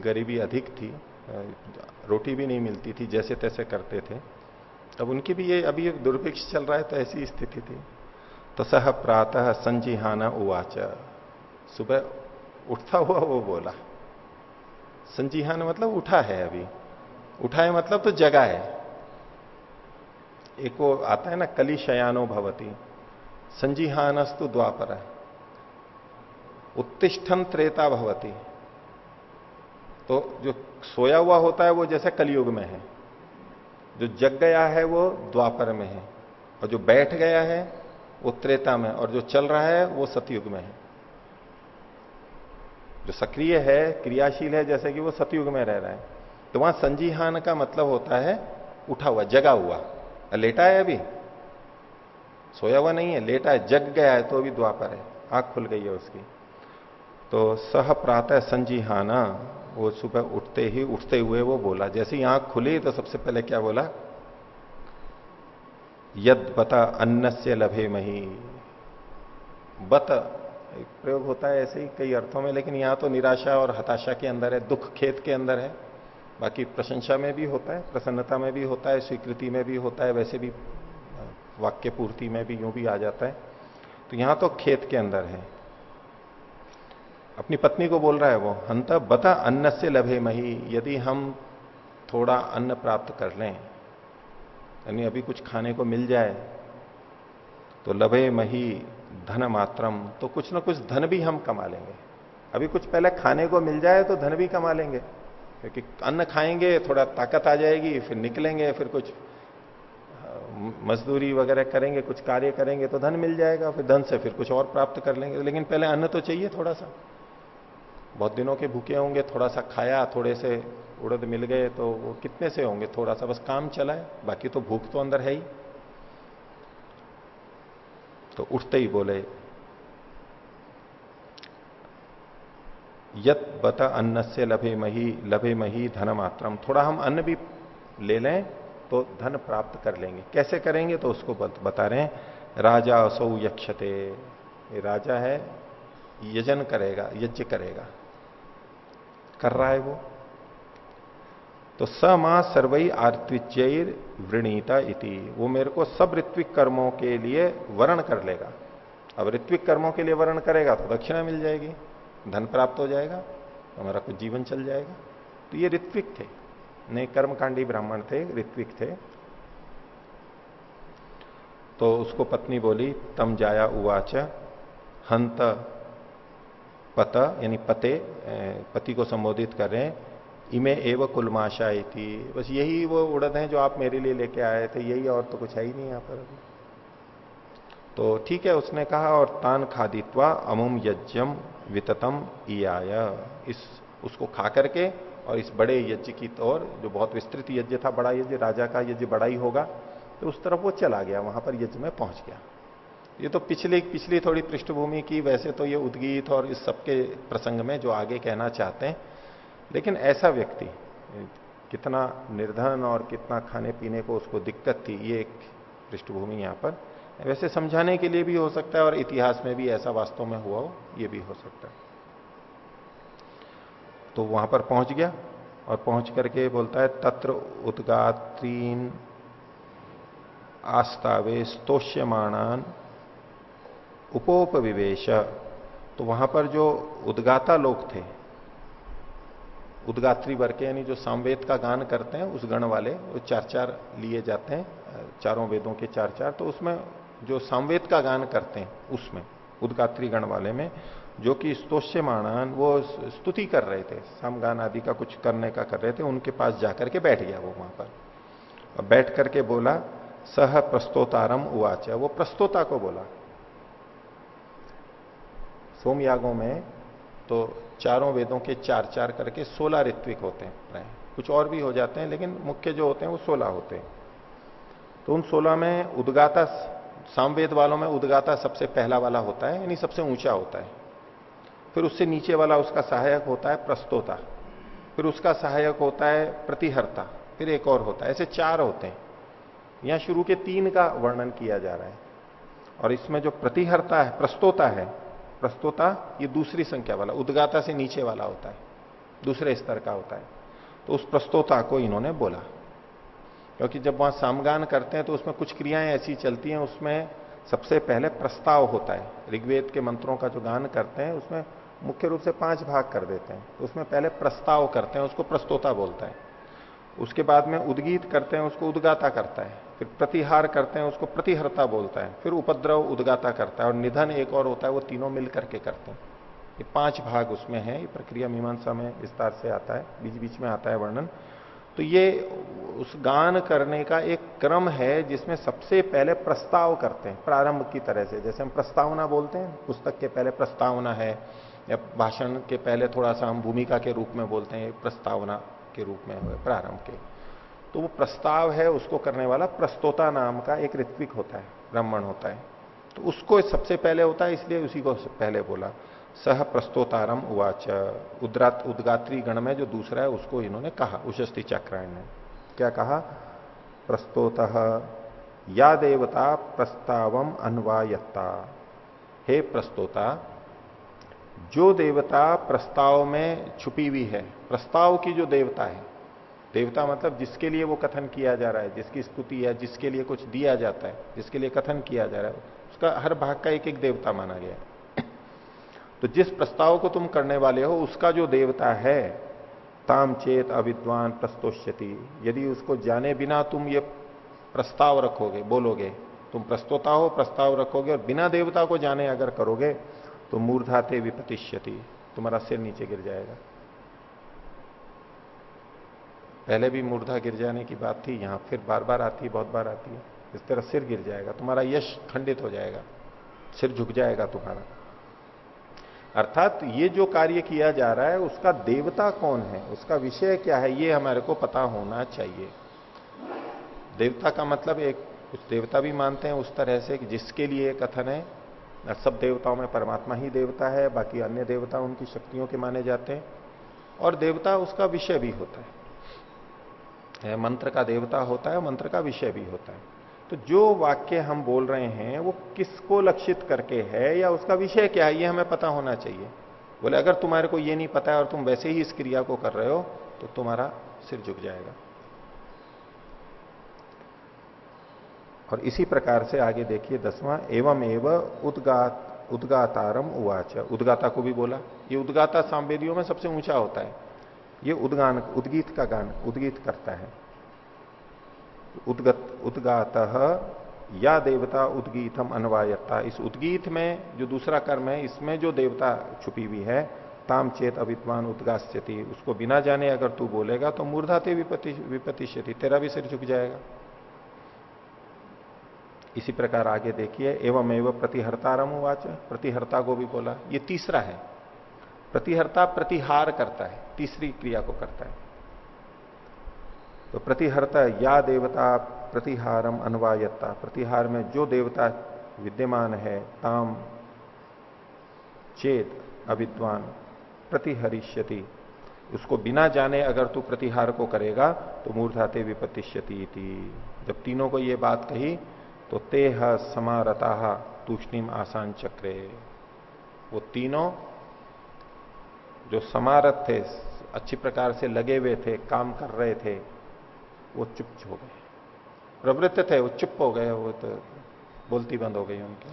गरीबी अधिक थी। रोटी भी नहीं मिलती थी, जैसे तैसे करते थे। अब उनकी भी ये, अभी एक दुर्भिक्ष चल रहा है तो ऐसी स्थिति थी। तो सह प्रातः संजिहाना उवाच। सुबह उठता हुआ वो बोला, संजीहान मतलब उठा है अभी। उठा है मतलब तो जगा है। एक वो आता है ना कली शयानो भवती। संजीहानस्तु द्वापर। है उत्तिष्ठन त्रेता भवती। तो जो सोया हुआ होता है वो जैसे कलयुग में है। जो जग गया है वो द्वापर में है। और जो बैठ गया है वो त्रेता में और जो चल रहा है वो सतयुग में है। जो सक्रिय है, क्रियाशील है, जैसे कि वो सतयुग में रह रहा है। तो वहाँ संजीहान का मतलब होता है उठा हुआ, जगा हुआ। लेटा है अभी? सोया हुआ नहीं है, लेटा है, जग गया है तो अभी द्वापर है। आँख खुल गई है उसकी। तो सह प्रातः संजीहाना। वो सुबह उठते ही, उठते हुए वो बोला, जैसे ही आँख खुली तो सबसे पहले क्या बोला? यद बता अन्न से लभे मही। बत, एक प्रयोग होता है ऐसे ही कई अर्थों में, लेकिन यहाँ तो निराशा और हताशा के अंदर है, दुख खेत के अंदर है। बाकी प्रशंसा में भी होता है, प्रसन्नता में भी होता है, स्वीकृति में भी होता है, वैसे भी, वाक्य पूर्ति में भी यूँ भी आ जाता है। तो यहाँ तो खेत के अंदर है। अपनी पत्नी को बोल रहा है वो, हंत बता अन्न से लभे मही, यदि हम थोड़ा अन्न प्राप्त कर लें, यानी अभी कुछ खाने को मिल जाए तो लभे मही धन मात्रम तो कुछ ना कुछ धन भी हम कमा लेंगे। अभी कुछ पहले खाने को मिल जाए तो धन भी कमा लेंगे। क्योंकि अन्न खाएँगे, थोड़ा ताकत आ जाएगी, फिर निकलेंगे, फिर कुछ मजदूरी वगैरह करेंगे, कुछ कार्य करेंगे तो धन मिल जाएगा, फिर धन से फिर कुछ और प्राप्त कर लेंगे। लेकिन पहले अन्न तो चाहिए थोड़ा सा। बहुत दिनों के भूखे होंगे थोड़ा सा खाया, थोड़े से उड़द मिल गए तो वो कितने से होंगे? थोड़ा सा बस काम चला है, बाकी तो भूख तो अंदर है ही। तो उठते ही बोले, यत बता अन्न से लभे मही लभे मही धन मात्रम थोड़ा हम अन्न भी ले लें तो धन प्राप्त कर लेंगे। कैसे करेंगे? तो उसको बता रहे हैं, राजा असौ यक्षते। राजा है, यजन करेगा, यज्ञ करेगा। कर रहा है वो। तो स माँ सर्वई आर्तविचर वृणीता इति। वो मेरे को सब ऋत्विक कर्मों के लिए वर्ण कर लेगा। अब ऋत्विक कर्मों के लिए वर्ण करेगा तो दक्षिणा मिल जाएगी, धन प्राप्त हो जाएगा, हमारा कुछ जीवन चल जाएगा। तो ये ऋत्विक थे। नए कर्मकांडी ब्राह्मण थे, ऋत्विक थे। तो उसको पत्नी बोली, तम जाया उवाच, हंत पत, यानी पते पति को संबोधित कर रहे हैं। इमे एव कुलमाशाई थी बस यही वो उड़द हैं जो आप मेरे लिए लेके आए थे, यही और तो कुछ है ही नहीं यहाँ पर अभी। तो ठीक है, उसने कहा, और तान खादित्वा, अमुम यज्ञम विततम ईआय इस, उसको खा करके, और इस बड़े यज्ञ की तौर जो बहुत विस्तृत यज्ञ था, बड़ा यज्ञ, राजा का यज्ञ बड़ा ही होगा तो उस तरफ़ वो चला गया, वहाँ पर यज्ञ में पहुँच गया। ये तो पिछली पिछली थोड़ी पृष्ठभूमि की, वैसे तो ये उद्गीत और इस सबके प्रसंग में जो आगे कहना चाहते हैं, लेकिन ऐसा व्यक्ति, कितना निर्धन और कितना खाने पीने को उसको दिक्कत थी, ये एक पृष्ठभूमि यहाँ पर, वैसे समझाने के लिए भी हो सकता है और इतिहास में भी ऐसा वास्तव में हुआ हो, ये भी हो सकता है। तो वहाँ पर पहुँच गया और पहुँच करके बोलता है, तत्र उदगात्रीन आस्तावे स्तोष्यमाणान उपोपविवेश। तो वहाँ पर जो उद्गाता लोग थे, उद्गात्री वर्ग के यानी जो सामवेद का गान करते हैं, उस गण वाले, वो चार चार लिए जाते हैं, चारों वेदों के चार चार तो उसमें जो सामवेद का गान करते हैं, उसमें, उद्गात्री गण वाले में, जो कि स्तोष्य माणान वो स्तुति कर रहे थे, समगान आदि का कुछ करने का कर रहे थे, उनके पास जाकर के बैठ गया वो वहाँ पर। और बैठ करके बोला, सह प्रस्तोतारम उवाच, वो प्रस्तोता को बोला सोमयागों में तो चारों वेदों के चार चार करके सोलह ऋत्विक होते हैं। कुछ और भी हो जाते हैं, लेकिन मुख्य जो होते हैं वो सोलह होते हैं। तो उन सोलह में उदगाता, सामवेद वालों में उदगाता सबसे पहला वाला होता है, यानी सबसे ऊँचा होता है। फिर उससे नीचे वाला उसका सहायक होता है प्रस्तोता। फिर उसका सहायक होता है प्रतिहर्ता। फिर एक और होता है। ऐसे चार होते हैं। यहाँ शुरू के तीन का वर्णन किया जा रहा है। और इसमें जो प्रतिहर्ता है, प्रस्तोता है प्रस्तोता, ये दूसरी संख्या वाला, उदगाता से नीचे वाला होता है, दूसरे स्तर का होता है। तो उस प्रस्तोता को इन्होंने बोला। क्योंकि जब वहाँ सामगान करते हैं तो उसमें कुछ क्रियाएँ ऐसी चलती हैं, उसमें सबसे पहले प्रस्ताव होता है। ऋग्वेद के मंत्रों का जो गान करते हैं, उसमें मुख्य रूप से पाँच भाग कर देते हैं। तो उसमें पहले प्रस्ताव करते हैं, उसको प्रस्तोता बोलता है। उसके बाद में उद्गीत करते हैं, उसको उद्गाता करता है। फिर प्रतिहार करते हैं, उसको प्रतिहरता बोलता है, फिर उपद्रव उद्गाता करता है और निधन एक और होता है, वो तीनों मिल करके करते हैं। ये पाँच भाग उसमें है, ये प्रक्रिया मीमांसा में विस्तार से आता है बीच बीच में आता है वर्णन। तो ये उस गान करने का एक क्रम है, जिसमें सबसे पहले प्रस्ताव करते हैं, प्रारंभ की तरह से। जैसे हम प्रस्तावना बोलते हैं, पुस्तक के पहले प्रस्तावना है, या भाषण के पहले थोड़ा सा हम भूमिका के रूप में बोलते हैं प्रस्तावना के रूप में प्रारंभ के। तो वो प्रस्ताव है, उसको करने वाला प्रस्तोता नाम का एक ऋत्विक होता है, ब्राह्मण होता है। तो उसको सबसे पहले होता है, इसलिए उसी को पहले बोला। सह प्रस्तोतारम उवाच। उद्रात, उद्गात्री गण में जो दूसरा है, उसको इन्होंने कहा, उशस्ति चक्रायण ने। क्या कहा? प्रस्तोत, या देवता प्रस्तावम अन्वायत्ता। हे प्रस्तोता, जो देवता प्रस्ताव में छुपी हुई है, प्रस्ताव की जो देवता है देवता मतलब जिसके लिए वो कथन किया जा रहा है, जिसकी स्तुति है जिसके लिए कुछ दिया जाता है, जिसके लिए कथन किया जा रहा है, उसका हर भाग का एक एक देवता माना गया तो जिस प्रस्ताव को तुम करने वाले हो, उसका जो देवता है, ताम चेत अविद्वान प्रस्तोष्यति, यदि उसको जाने बिना तुम ये प्रस्ताव रखोगे, बोलोगे, तुम प्रस्तोता हो, प्रस्ताव रखोगे और बिना देवता को जाने अगर करोगे तो मूर्धाते विपतिष्यति, तुम्हारा सिर नीचे गिर जाएगा। पहले भी मूर्धा गिर जाने की बात थी, यहाँ फिर बार बार आती है, बहुत बार आती है। इस तरह सिर गिर जाएगा, तुम्हारा यश खंडित हो जाएगा, सिर झुक जाएगा तुम्हारा। अर्थात ये जो कार्य किया जा रहा है, उसका देवता कौन है? उसका विषय क्या है? ये हमारे को पता होना चाहिए। देवता का मतलब एक, कुछ देवता भी मानते हैं उस तरह से कि जिसके लिए कथन है। सब देवताओं में परमात्मा ही देवता है, बाकी अन्य देवता उनकी शक्तियों के माने जाते हैं। और देवता उसका विषय भी होता है। मंत्र का देवता होता है, मंत्र का विषय भी होता है। तो जो वाक्य हम बोल रहे हैं, वो किसको लक्षित करके है या उसका विषय क्या है, ये हमें पता होना चाहिए। बोले, अगर तुम्हारे को ये नहीं पता है और तुम वैसे ही इस क्रिया को कर रहे हो तो तुम्हारा सिर झुक जाएगा। और इसी प्रकार से आगे देखिए, दसवां, एवं एवं उद्गात, उद्गातारम उवाच। उद्गाता को भी बोला। ये उद्गाता सांवेदियों में सबसे ऊँचा होता है। ये उद्गान, उद्गीत का गान, उद्गीत करता है। उद्गत, उद्गात या देवता उद्गीतम अनवायता इस उद्गीत में जो दूसरा कर्म है, इसमें जो देवता छुपी हुई है, ताम चेत अविद्वान उद्गास्यति। उसको बिना जाने अगर तू बोलेगा तो मूर्धाते विपति, विपतिष्यति, तेरा भी सिर झुक जाएगा। इसी प्रकार आगे देखिए एवं एवं प्रतिहर्तारम वाच, प्रतिहर्ता को भी बोला। ये तीसरा है। प्रतिहर्ता प्रतिहार करता है, तीसरी क्रिया को करता है। तो प्रतिहरता या देवता, प्रतिहारम अनवायत्ता, प्रतिहार में जो देवता विद्यमान है, ताम, चेत, अविद्वान, प्रतिहरिष्यति, उसको बिना जाने अगर तू प्रतिहार को करेगा तो मूर्धाते विपतिष्यति जब तीनों को ये बात कही तो तेह समारता तूष्णिम आसान चक्रे। वो तीनों जो समारत थे, अच्छी प्रकार से लगे हुए थे, काम कर रहे थे, वो चुप हो गए। प्रवृत्त थे, वो चुप हो गए, वो तो बोलती बंद हो गई उनकी।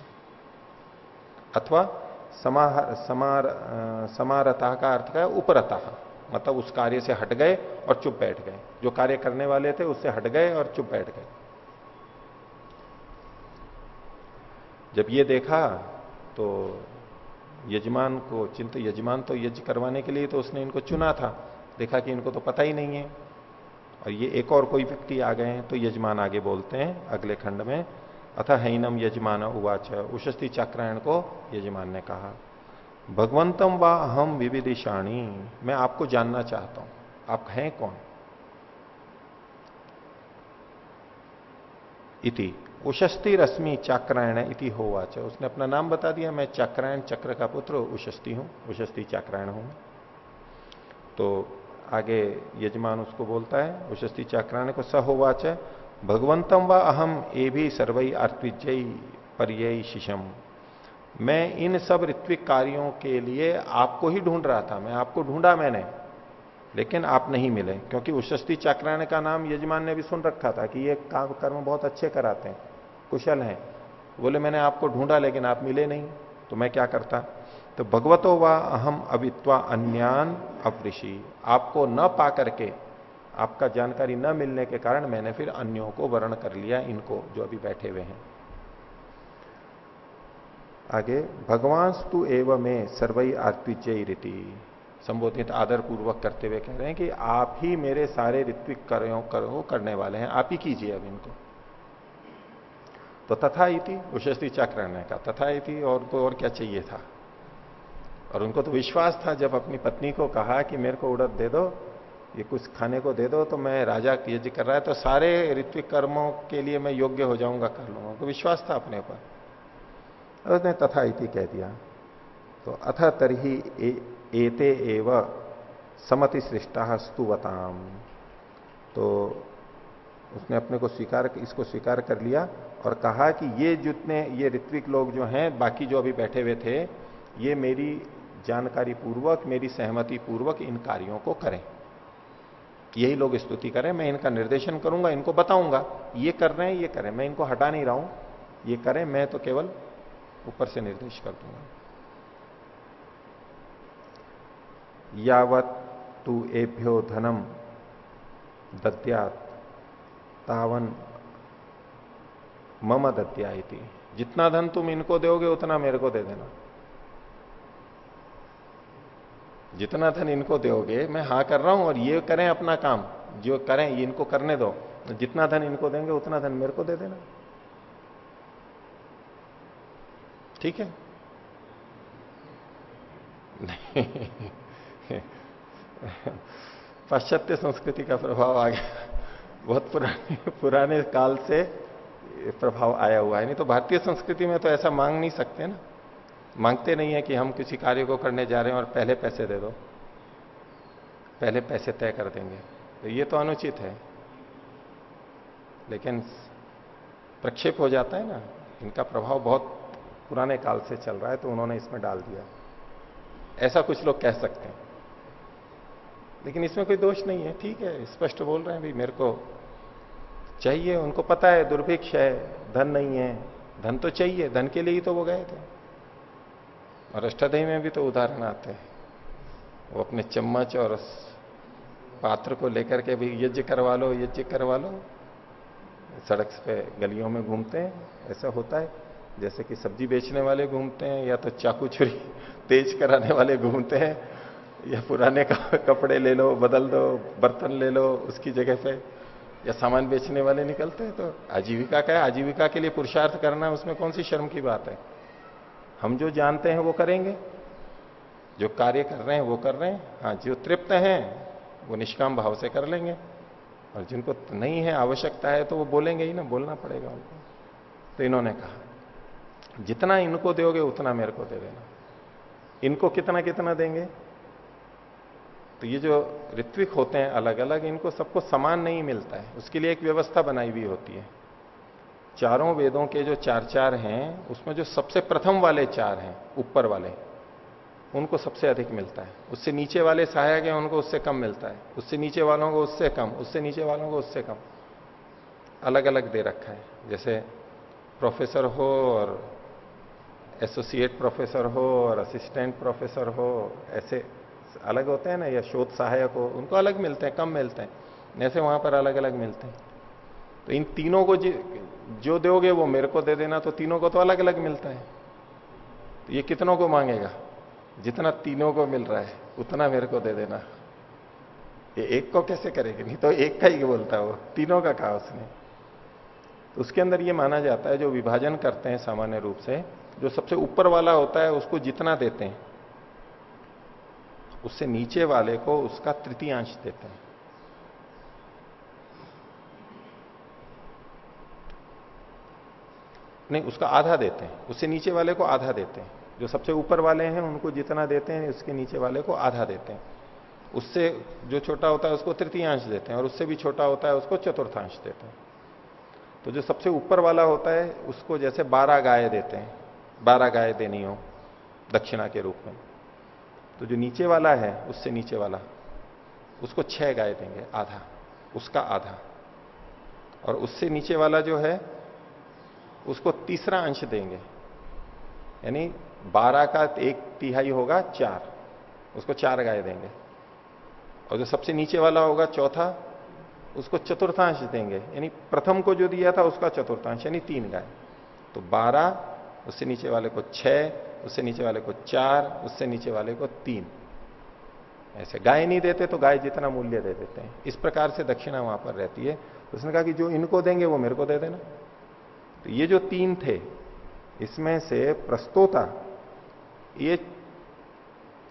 अथवा समार समार, समारता का अर्थ है? उपरता। मतलब उस कार्य से हट गए और चुप बैठ गए। जो कार्य करने वाले थे, उससे हट गए और चुप बैठ गए। जब ये देखा तो यजमान को चिंत, यजमान तो यज्ञ करवाने के लिए तो उसने इनको चुना था। देखा कि इनको तो पता ही नहीं है। और ये एक और कोई व्यक्ति आ गए हैं तो यजमान आगे बोलते हैं, अगले खंड में, अथ हैनम यजमान उवाच। उशस्ति चक्रायण को यजमान ने कहा, भगवंतम व हम विविदिशाणी मैं आपको जानना चाहता हूँ, आप हैं कौन? इति। उशस्ती रश्मि चाक्रायण इति होवाच। उसने अपना नाम बता दिया, मैं चक्रायण चक्र का पुत्र उशस्ती हूँ, उशस्ती चाक्रायण हूँ तो आगे यजमान उसको बोलता है, उशस्ती चाक्रायण को सहोवाच भगवंतम व अहम ए भी सर्वई अर्पिजय पर्य शिशम। मैं इन सब ऋत्विक कार्यों के लिए आपको ही ढूंढ रहा था, मैं आपको ढूंढा मैंने, लेकिन आप नहीं मिले, क्योंकि उशस्ती चाक्रायण का नाम यजमान ने भी सुन रखा था कि ये काम कर्म बहुत अच्छे कराते हैं। कुशल हैं। बोले, मैंने आपको ढूंढा लेकिन आप मिले नहीं। तो मैं क्या करता? तो भगवतो व अहम अवित्वा अन्यान अवृषि आपको न पा करके, आपका जानकारी न मिलने के कारण मैंने फिर अन्यों को वर्ण कर लिया, इनको जो अभी बैठे हुए हैं। आगे भगवान स्तु एवं में सर्वई आत्विजय रीति। संबोधित आदर पूर्वक करते हुए कह रहे हैं कि आप ही मेरे सारे ऋत्विक करो करने वाले हैं। आप ही कीजिए अब इनको। तो तथा इति, उशस्ती चक्र का। तथा इति और को और क्या चाहिए था? और उनको तो विश्वास था, जब अपनी पत्नी को कहा कि मेरे को उड़द दे दो, ये कुछ खाने को दे दो तो मैं राजा यज्ञ कर रहा है तो सारे ऋत्विक कर्मों के लिए मैं योग्य हो जाऊँगा, कर लूँगा। तो विश्वास था अपने ऊपर। उसने तथा इति कह दिया। तो अथ तरही एते एव समति सृष्टा स्तुवताम। तो उसने अपने को स्वीकार, इसको स्वीकार कर लिया। और कहा कि ये जितने, ये ऋत्विक लोग जो हैं, बाकी जो अभी बैठे हुए थे, ये मेरी जानकारी पूर्वक मेरी सहमति पूर्वक इन कार्यों को करें। यही लोग स्तुति करें, मैं इनका निर्देशन करूँगा, इनको बताऊँगा, ये कर रहे हैं, ये करें। मैं इनको हटा नहीं रहा हूँ, ये करें, मैं तो केवल ऊपर से निर्देश कर दूँगा। यावत तू एभ्यो धनम दत्यात तावन मम दत्या जितना धन तुम इनको दोगे, उतना मेरे को दे देना। जितना धन इनको दोगे, मैं हाँ कर रहा हूँ और ये करें अपना काम। जो करें, ये इनको करने दो। जितना धन इनको देंगे, उतना धन मेरे को दे देना। ठीक है? पाश्चात्य संस्कृति का प्रभाव आ गया। बहुत पुराने पुराने काल से प्रभाव आया हुआ है। नहीं तो भारतीय संस्कृति में तो ऐसा मांग नहीं सकते ना। मांगते नहीं है कि हम किसी कार्य को करने जा रहे हैं और पहले पैसे दे दो। पहले पैसे तय कर देंगे। तो ये तो अनुचित है। लेकिन प्रक्षेप हो जाता है ना। इनका प्रभाव बहुत पुराने काल से चल रहा है तो उन्होंने इसमें डाल दिया। ऐसा कुछ लोग कह सकते हैं। लेकिन इसमें कोई दोष नहीं है। ठीक है, स्पष्ट बोल रहे हैं, भाई मेरे को चाहिए, उनको पता है, दुर्भिक्ष है, धन नहीं है। धन तो चाहिए, धन के लिए ही तो वो गए थे। और अष्टाध्यायी में भी तो उदाहरण आते हैं। वो अपने चम्मच और पात्र को लेकर के भी यज्ञ करवा लो, यज्ञ करवा लो। सड़क पे गलियों में घूमते हैं, ऐसा होता है। जैसे कि सब्ज़ी बेचने वाले घूमते हैं, या तो चाकू छुरी तेज कराने वाले घूमते हैं, या पुराने कपड़े ले लो, बदल दो, बर्तन ले लो, उसकी जगह पे या सामान बेचने वाले निकलते हैं तो आजीविका का है, आजीविका के लिए पुरुषार्थ करना है उसमें कौन सी शर्म की बात है? हम जो जानते हैं वो करेंगे। जो कार्य कर रहे हैं वो कर रहे हैं। हाँ जो तृप्त हैं, वो निष्काम भाव से कर लेंगे। और जिनको नहीं है, आवश्यकता है तो वो बोलेंगे ही ना, बोलना पड़ेगा उनको। तो इन्होंने कहा, जितना इनको दोगे, उतना मेरे को दे देना। इनको कितना कितना देंगे? तो ये जो ऋत्विक होते हैं अलग अलग इनको सबको समान नहीं मिलता है। उसके लिए एक व्यवस्था बनाई हुई होती है। चारों वेदों के जो चार चार हैं, उसमें जो सबसे प्रथम वाले चार हैं, ऊपर वाले, उनको सबसे अधिक मिलता है। उससे नीचे वाले सहायक हैं, उनको उससे कम मिलता है। उससे नीचे वालों को उससे कम, उससे नीचे वालों को उससे कम। अलग अलग दे रखा है। जैसे प्रोफेसर हो और एसोसिएट प्रोफेसर हो और असिस्टेंट प्रोफेसर हो, ऐसे अलग होते हैं ना, या शोध सहायक हो, उनको अलग मिलते हैं, कम मिलते हैं। ऐसे वहाँ पर अलग अलग मिलते हैं। तो इन तीनों को जो दोगे वो मेरे को दे देना तो तीनों को तो अलग अलग मिलता है। तो ये कितनों को मांगेगा? जितना तीनों को मिल रहा है, उतना मेरे को दे देना। ये एक को कैसे करेगी? नहीं तो एक का ही बोलता वो, तीनों का कहा उसने। तो उसके अंदर ये माना जाता है, जो विभाजन करते हैं सामान्य रूप से, जो सबसे ऊपर वाला होता है, उसको जितना देते हैं। उससे नीचे वाले को उसका तृतीयांश देते हैं। नहीं, उसका आधा देते हैं। उससे नीचे वाले को आधा देते हैं। जो सबसे ऊपर वाले हैं, उनको जितना देते हैं, उसके नीचे वाले को आधा देते हैं। उससे जो छोटा होता है, उसको तृतीयांश देते हैं। और उससे भी छोटा होता है, उसको चतुर्थांश देते हैं। तो जो सबसे ऊपर वाला होता है, उसको जैसे बारह गाय देते हैं। बारह गाय देनी हो दक्षिणा के रूप में। तो जो नीचे वाला है, उससे नीचे वाला। उसको छह गाय देंगे, आधा। उसका आधा। और उससे नीचे वाला जो है, उसको तीसरा अंश देंगे। यानी बारह का एक तिहाई होगा चार। उसको चार गाय देंगे। और जो सबसे नीचे वाला होगा चौथा, उसको चतुर्थांश देंगे। यानी प्रथम को जो दिया था, उसका चतुर्थांश, यानी तीन गाय। तो बारह, उससे नीचे वाले को छह उससे नीचे वाले को चार, उससे नीचे वाले को तीन। ऐसे गाय नहीं देते तो गाय जितना मूल्य दे देते हैं। इस प्रकार से दक्षिणा वहाँ पर रहती है। उसने कहा कि जो इनको देंगे वो मेरे को दे देना। तो ये जो तीन थे, इसमें से प्रस्तोता, ये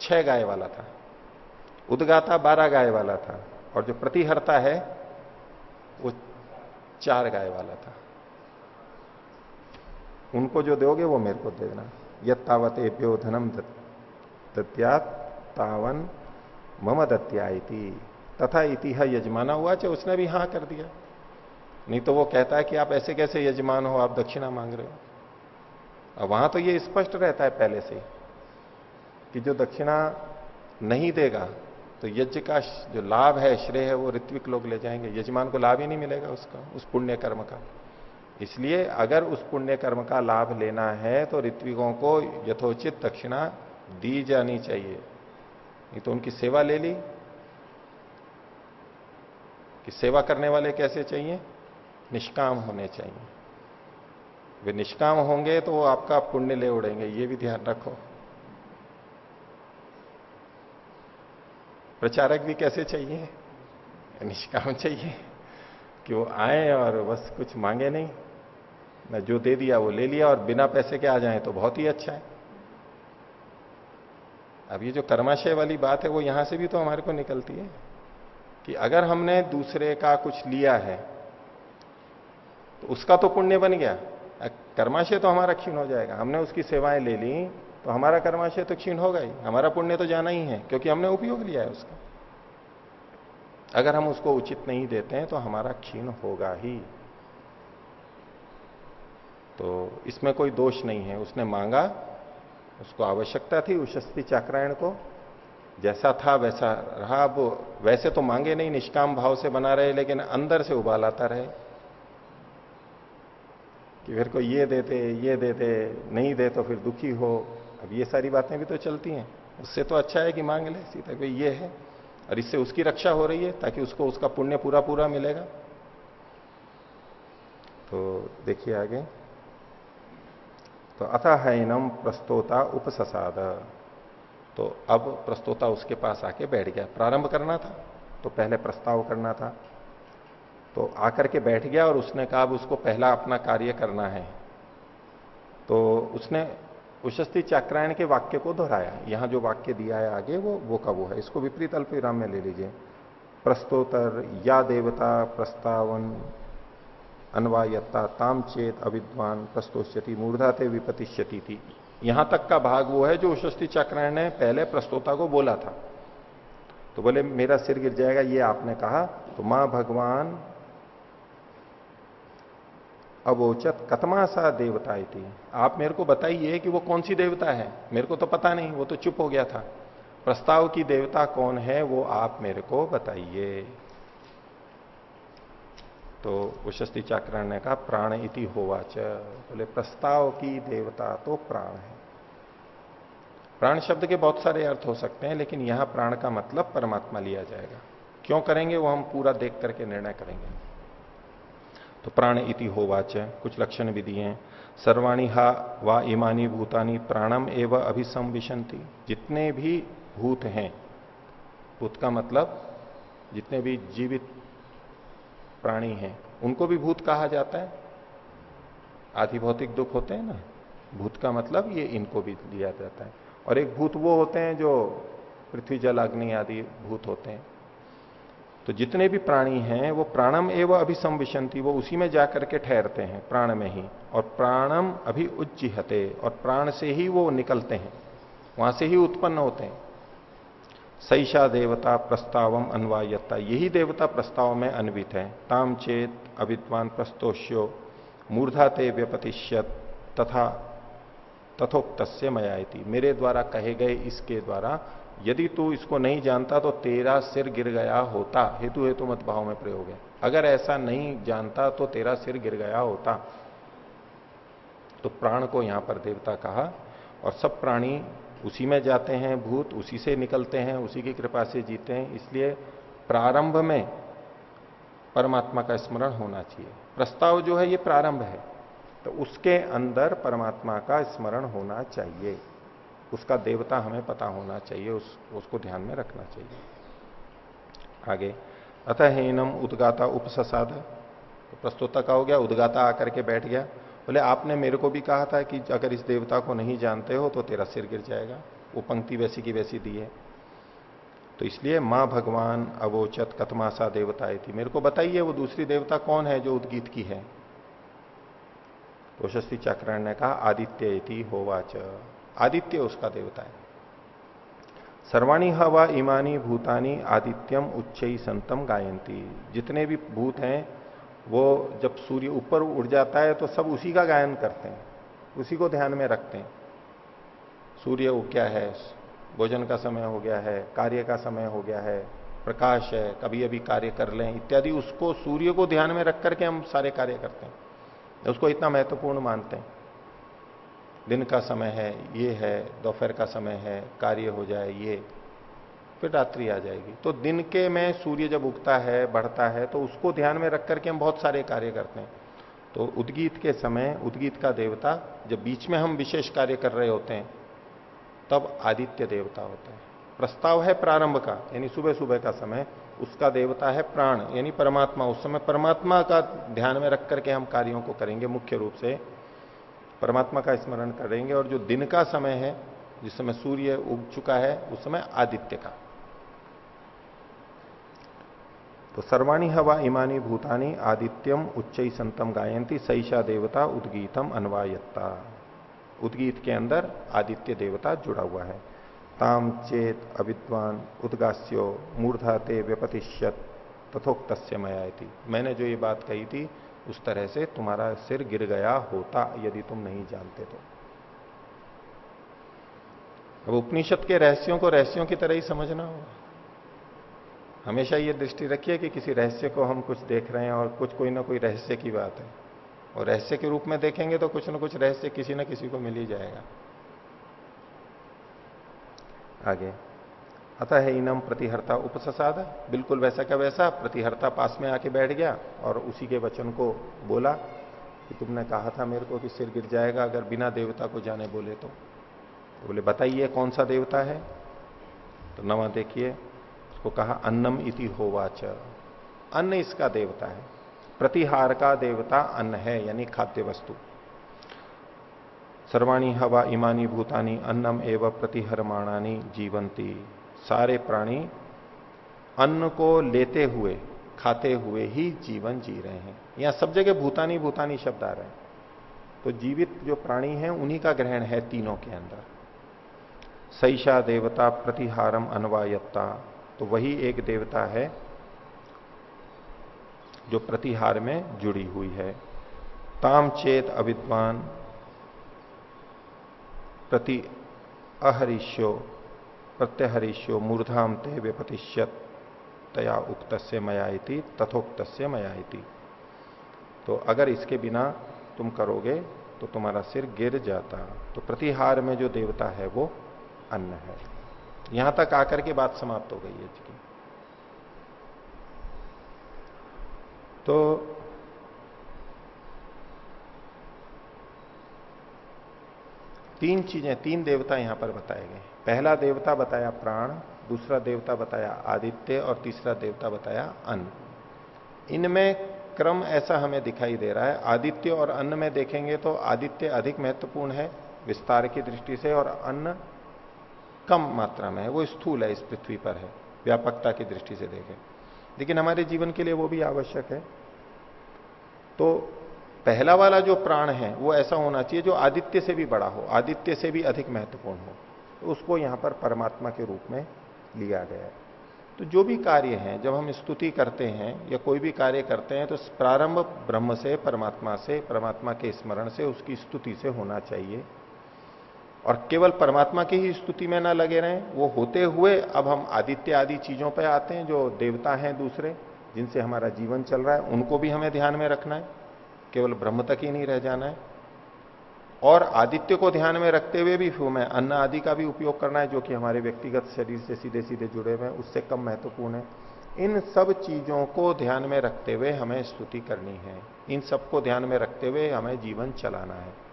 छह गाय वाला था। उदगाता बारह गाय वाला था। और जो प्रतिहरता है, वो चार गाय वाला था। उनको जो दोगे वो मेरे को दे देना। यद तावत एप्यो धनम दत्यात तावन मम दत्यायती तथा इतिहा यजमाना हुआ चाहे उसने भी हाँ कर दिया। नहीं तो वो कहता है कि आप ऐसे कैसे यजमान हो, आप दक्षिणा मांग रहे हो? अब वहाँ तो ये स्पष्ट रहता है पहले से कि जो दक्षिणा नहीं देगा तो यज्ञ का जो लाभ है, श्रेय है, वो ऋत्विक लोग ले जाएँगे। यजमान को लाभ ही नहीं मिलेगा उसका, उस पुण्य कर्म का। इसलिए अगर उस पुण्य कर्म का लाभ लेना है तो ऋत्विकों को यथोचित दक्षिणा दी जानी चाहिए। नहीं तो उनकी सेवा ले ली। कि सेवा करने वाले कैसे चाहिए? निष्काम होने चाहिए। वे निष्काम होंगे तो वो आपका पुण्य ले उड़ेंगे, ये भी ध्यान रखो। प्रचारक भी कैसे चाहिए? निष्काम चाहिए। कि वो आए और बस कुछ मांगे नहीं। न जो दे दिया वो ले लिया और बिना पैसे के आ जाए तो बहुत ही अच्छा है। अब ये जो कर्माशय वाली बात है वो यहाँ से भी तो हमारे को निकलती है कि अगर हमने दूसरे का कुछ लिया है तो उसका तो पुण्य बन गया। कर्माशय तो हमारा क्षीण हो जाएगा। हमने उसकी सेवाएँ ले ली तो हमारा कर्माशय तो क्षीण होगा ही। हमारा पुण्य तो जाना ही है, क्योंकि हमने उपयोग लिया है उसका। अगर हम उसको उचित नहीं देते हैं तो हमारा क्षीण होगा ही। तो इसमें कोई दोष नहीं है। उसने मांगा, उसको आवश्यकता थी उशस्ती चाक्रायण को। जैसा था वैसा रहा। अब वैसे तो मांगे नहीं, निष्काम भाव से बना रहे, लेकिन अंदर से उबाल आता रहे। कि फिर को ये देते ये देते, नहीं दे तो फिर दुखी हो। अब ये सारी बातें भी तो चलती हैं। उससे तो अच्छा है कि मांग ले, सीता भाई ये है। और इससे उसकी रक्षा हो रही है, ताकि उसको उसका पुण्य पूरा पूरा मिलेगा। तो देखिए आगे। तो अतः हैनम प्रस्तोता उपससाद। तो अब प्रस्तोता उसके पास आके बैठ गया। प्रारंभ करना था तो पहले प्रस्ताव करना था। तो आकर के बैठ गया और उसने कहा, अब उसको पहला अपना कार्य करना है। तो उसने उशस्ती चाक्रायण के वाक्य को दोहराया। यहाँ जो वाक्य दिया है आगे, वो वो का वो है। इसको विपरीत अल्प विराम में ले लीजिए। प्रस्तोतर या देवता प्रस्तावन अनवायत्ता ताम चेत अविद्वान, प्रस्तोष्यति मूर्धाते विपतिष्यति थी। यहाँ तक का भाग वो है जो उशस्ती चक्रायण ने पहले प्रस्तोता को बोला था। तो बोले, मेरा सिर गिर जाएगा, ये आपने कहा। तो माँ भगवान अवोचत कतमा सा देवता थी। आप मेरे को बताइए कि वो कौन सी देवता है? मेरे को तो पता नहीं, वो तो चुप हो गया था। प्रस्ताव की देवता कौन है, वो आप मेरे को बताइए। तो उशस्ती चाक्रण ने कहा, प्राण इति होवाच। बोले तो प्रस्ताव की देवता तो प्राण है। प्राण शब्द के बहुत सारे अर्थ हो सकते हैं, लेकिन यहाँ प्राण का मतलब परमात्मा लिया जाएगा। क्यों करेंगे, वो हम पूरा देख करके निर्णय करेंगे। तो प्राण इति होवाच, कुछ लक्षण भी दिए हैं। सर्वाणी हा वा इमानी भूतानी प्राणम एवं अभिसंविशंति जितने भी भूत हैं, भूत का मतलब जितने भी जीवित प्राणी हैं। उनको भी भूत कहा जाता है। आधि भौतिक दुख होते हैं ना। भूत का मतलब ये इनको भी लिया जाता है। और एक भूत वो होते हैं जो पृथ्वी, जल, अग्नि आदि भूत होते हैं। तो जितने भी प्राणी हैं, वो प्राणम एवं अभिसंविशंति, वो उसी में जाकर के ठहरते हैं, प्राण में ही। और प्राणम अभी उज्जिहते और प्राण से ही वो निकलते हैं। वहाँ से ही उत्पन्न होते हैं। सैषा देवता प्रस्तावम अनवायता यही देवता प्रस्ताव में अन्वित है। ताम चेत अविद्वान प्रस्तोष्यो मूर्धाते व्यपतिष्यत, तथा तथोक्त मयाति मेरे द्वारा कहे गए इसके द्वारा, यदि तू इसको नहीं जानता तो तेरा सिर गिर गया होता। हेतु हेतु मत भाव में प्रयोग है। अगर ऐसा नहीं जानता तो तेरा सिर गिर गया होता। तो प्राण को यहाँ पर देवता कहा, और सब प्राणी उसी में जाते हैं भूत उसी से निकलते हैं उसी की कृपा से जीते हैं। इसलिए प्रारंभ में परमात्मा का स्मरण होना चाहिए। प्रस्ताव जो है ये प्रारंभ है। तो उसके अंदर परमात्मा का स्मरण होना चाहिए। उसका देवता हमें पता होना चाहिए उस, उसको ध्यान में रखना चाहिए। आगे अतः हीनम उदगाता उपससाद। तो प्रस्तुता का हो गया उदगाता आकर के बैठ गया। बोले, आपने मेरे को भी कहा था कि अगर इस देवता को नहीं जानते हो तो तेरा सिर गिर जाएगा। वो पंक्ति वैसी की वैसी दी है। तो इसलिए माँ भगवान अवोचत कथमासा देवता थी। मेरे को बताइए, वो दूसरी देवता कौन है जो उद्गीत की है? तो चक्रण ने कहा, आदित्य होवाच। आदित्य उसका देवता है। सर्वाणी हवा इमानी भूतानी आदित्यम उच्च संतम गायंती जितने भी भूत हैं वो जब सूर्य ऊपर उड़ जाता है तो सब उसी का गायन करते हैं, उसी को ध्यान में रखते हैं। सूर्य उग गया है, भोजन का समय हो गया है, कार्य का समय हो गया है, प्रकाश है कभी अभी कार्य कर लें, इत्यादि, उसको, सूर्य को ध्यान में रख करके हम सारे कार्य करते हैं। उसको इतना महत्वपूर्ण मानते हैं। दिन का समय है, ये है, दोपहर का समय है, कार्य हो जाए, ये। फिर रात्रि आ जाएगी। तो दिन के में सूर्य जब उगता है, बढ़ता है तो उसको ध्यान में रख करके हम बहुत सारे कार्य करते हैं। तो उद्गीत के समय, उद्गीत का देवता, जब बीच में हम विशेष कार्य कर रहे होते हैं, तब आदित्य देवता होता है। प्रस्ताव है प्रारंभ का, यानी सुबह सुबह का समय, उसका देवता है प्राण, यानी परमात्मा। उस समय परमात्मा का ध्यान में रख करके हम कार्यों को करेंगे, मुख्य रूप से। परमात्मा का स्मरण करेंगे और जो दिन का समय है, जिस समय सूर्य उग चुका है, उस समय आदित्य का। तो सर्वाणी हवा इमानी भूतानी आदित्यम उच्च संतम गायंती सईशा देवता उद्गीतम अनवायत्ता। उद्गीत के अंदर आदित्य देवता जुड़ा हुआ है। ताम, चेत, अविद्वान, उदगास्यो मूर्धाते व्यपतिष्यत तथोक्त मयाति मैंने जो ये बात कही थी, उस तरह से तुम्हारा सिर गिर गया होता यदि तुम नहीं जानते तो। अब उपनिषद के रहस्यों को रहस्यों की तरह ही समझना होगा। हमेशा ये दृष्टि रखिए कि किसी रहस्य को हम कुछ देख रहे हैं और कुछ कोई ना कोई रहस्य की बात है। और रहस्य के रूप में देखेंगे तो कुछ ना कुछ रहस्य किसी ना किसी को मिल ही जाएगा। आगे। अतः है इनम प्रतिहरता उपससाद। बिल्कुल वैसा का वैसा प्रतिहरता पास में आके बैठ गया और उसी के वचन को बोला कि तुमने कहा था मेरे को कि सिर गिर जाएगा अगर बिना देवता को जाने बोले तो, तो बोले बताइए कौन सा देवता है? तो नवा देखिए। उसको कहा, अन्नम इति होवाच। अन्न इसका देवता है। प्रतिहार का देवता अन्न है, यानी खाद्य वस्तु सर्वाणी हवा इमानी भूतानी, अन्नम एवं प्रतिहरमाणानी जीवंती सारे प्राणी अन्न को लेते हुए, खाते हुए ही जीवन जी रहे हैं। यहाँ सब जगह भूतानी भूतानी शब्द आ रहे हैं। तो जीवित जो प्राणी हैं, उन्हीं का ग्रहण है तीनों के अंदर। सैषा देवता प्रतिहारम अनवायत्ता। तो वही एक देवता है जो प्रतिहार में जुड़ी हुई है। ताम चेत अविद्वान प्रति अहरिष्यो, प्रत्यहरिष्यो मूर्धाम ते व्यपतिष्यत, तया उक्त से मयाति तथोक्त से मयाति तो अगर इसके बिना तुम करोगे तो तुम्हारा सिर गिर जाता। तो प्रतिहार में जो देवता है, वो अन्न है। यहाँ तक आकर के बात समाप्त हो गई है इसकी तो तीन चीज़ें, तीन देवता यहाँ पर बताए गए पहला देवता बताया प्राण, दूसरा देवता बताया आदित्य और तीसरा देवता बताया अन्न। इनमें क्रम ऐसा हमें दिखाई दे रहा है, आदित्य और अन्न में देखेंगे तो आदित्य अधिक महत्वपूर्ण है विस्तार की दृष्टि से और अन्न कम मात्रा में है, वो स्थूल है, इस पृथ्वी पर है, व्यापकता की दृष्टि से देखें। लेकिन हमारे जीवन के लिए वो भी आवश्यक है। तो पहला वाला जो प्राण है, वो ऐसा होना चाहिए जो आदित्य से भी बड़ा हो, आदित्य से भी अधिक महत्वपूर्ण हो तो उसको यहाँ पर परमात्मा के रूप में लिया गया है। तो जो भी कार्य है, जब हम स्तुति करते हैं या कोई भी कार्य करते हैं तो प्रारंभ ब्रह्म से, परमात्मा से, परमात्मा के स्मरण से, उसकी स्तुति से होना चाहिए। और केवल परमात्मा की ही स्तुति में ना लगे रहें, वो होते हुए अब हम आदित्य आदि चीज़ों पर आते हैं, जो देवता हैं दूसरे, जिनसे हमारा जीवन चल रहा है, उनको भी हमें ध्यान में रखना है, केवल ब्रह्म तक ही नहीं रह जाना है। और आदित्य को ध्यान में रखते हुए भी हमें अन्न आदि का भी उपयोग करना है, जो कि हमारे व्यक्तिगत शरीर से सीधे सीधे जुड़े हुए हैं, उससे कम महत्वपूर्ण है। इन सब चीज़ों को ध्यान में रखते हुए हमें स्तुति करनी है, इन सबको ध्यान में रखते हुए हमें जीवन चलाना है।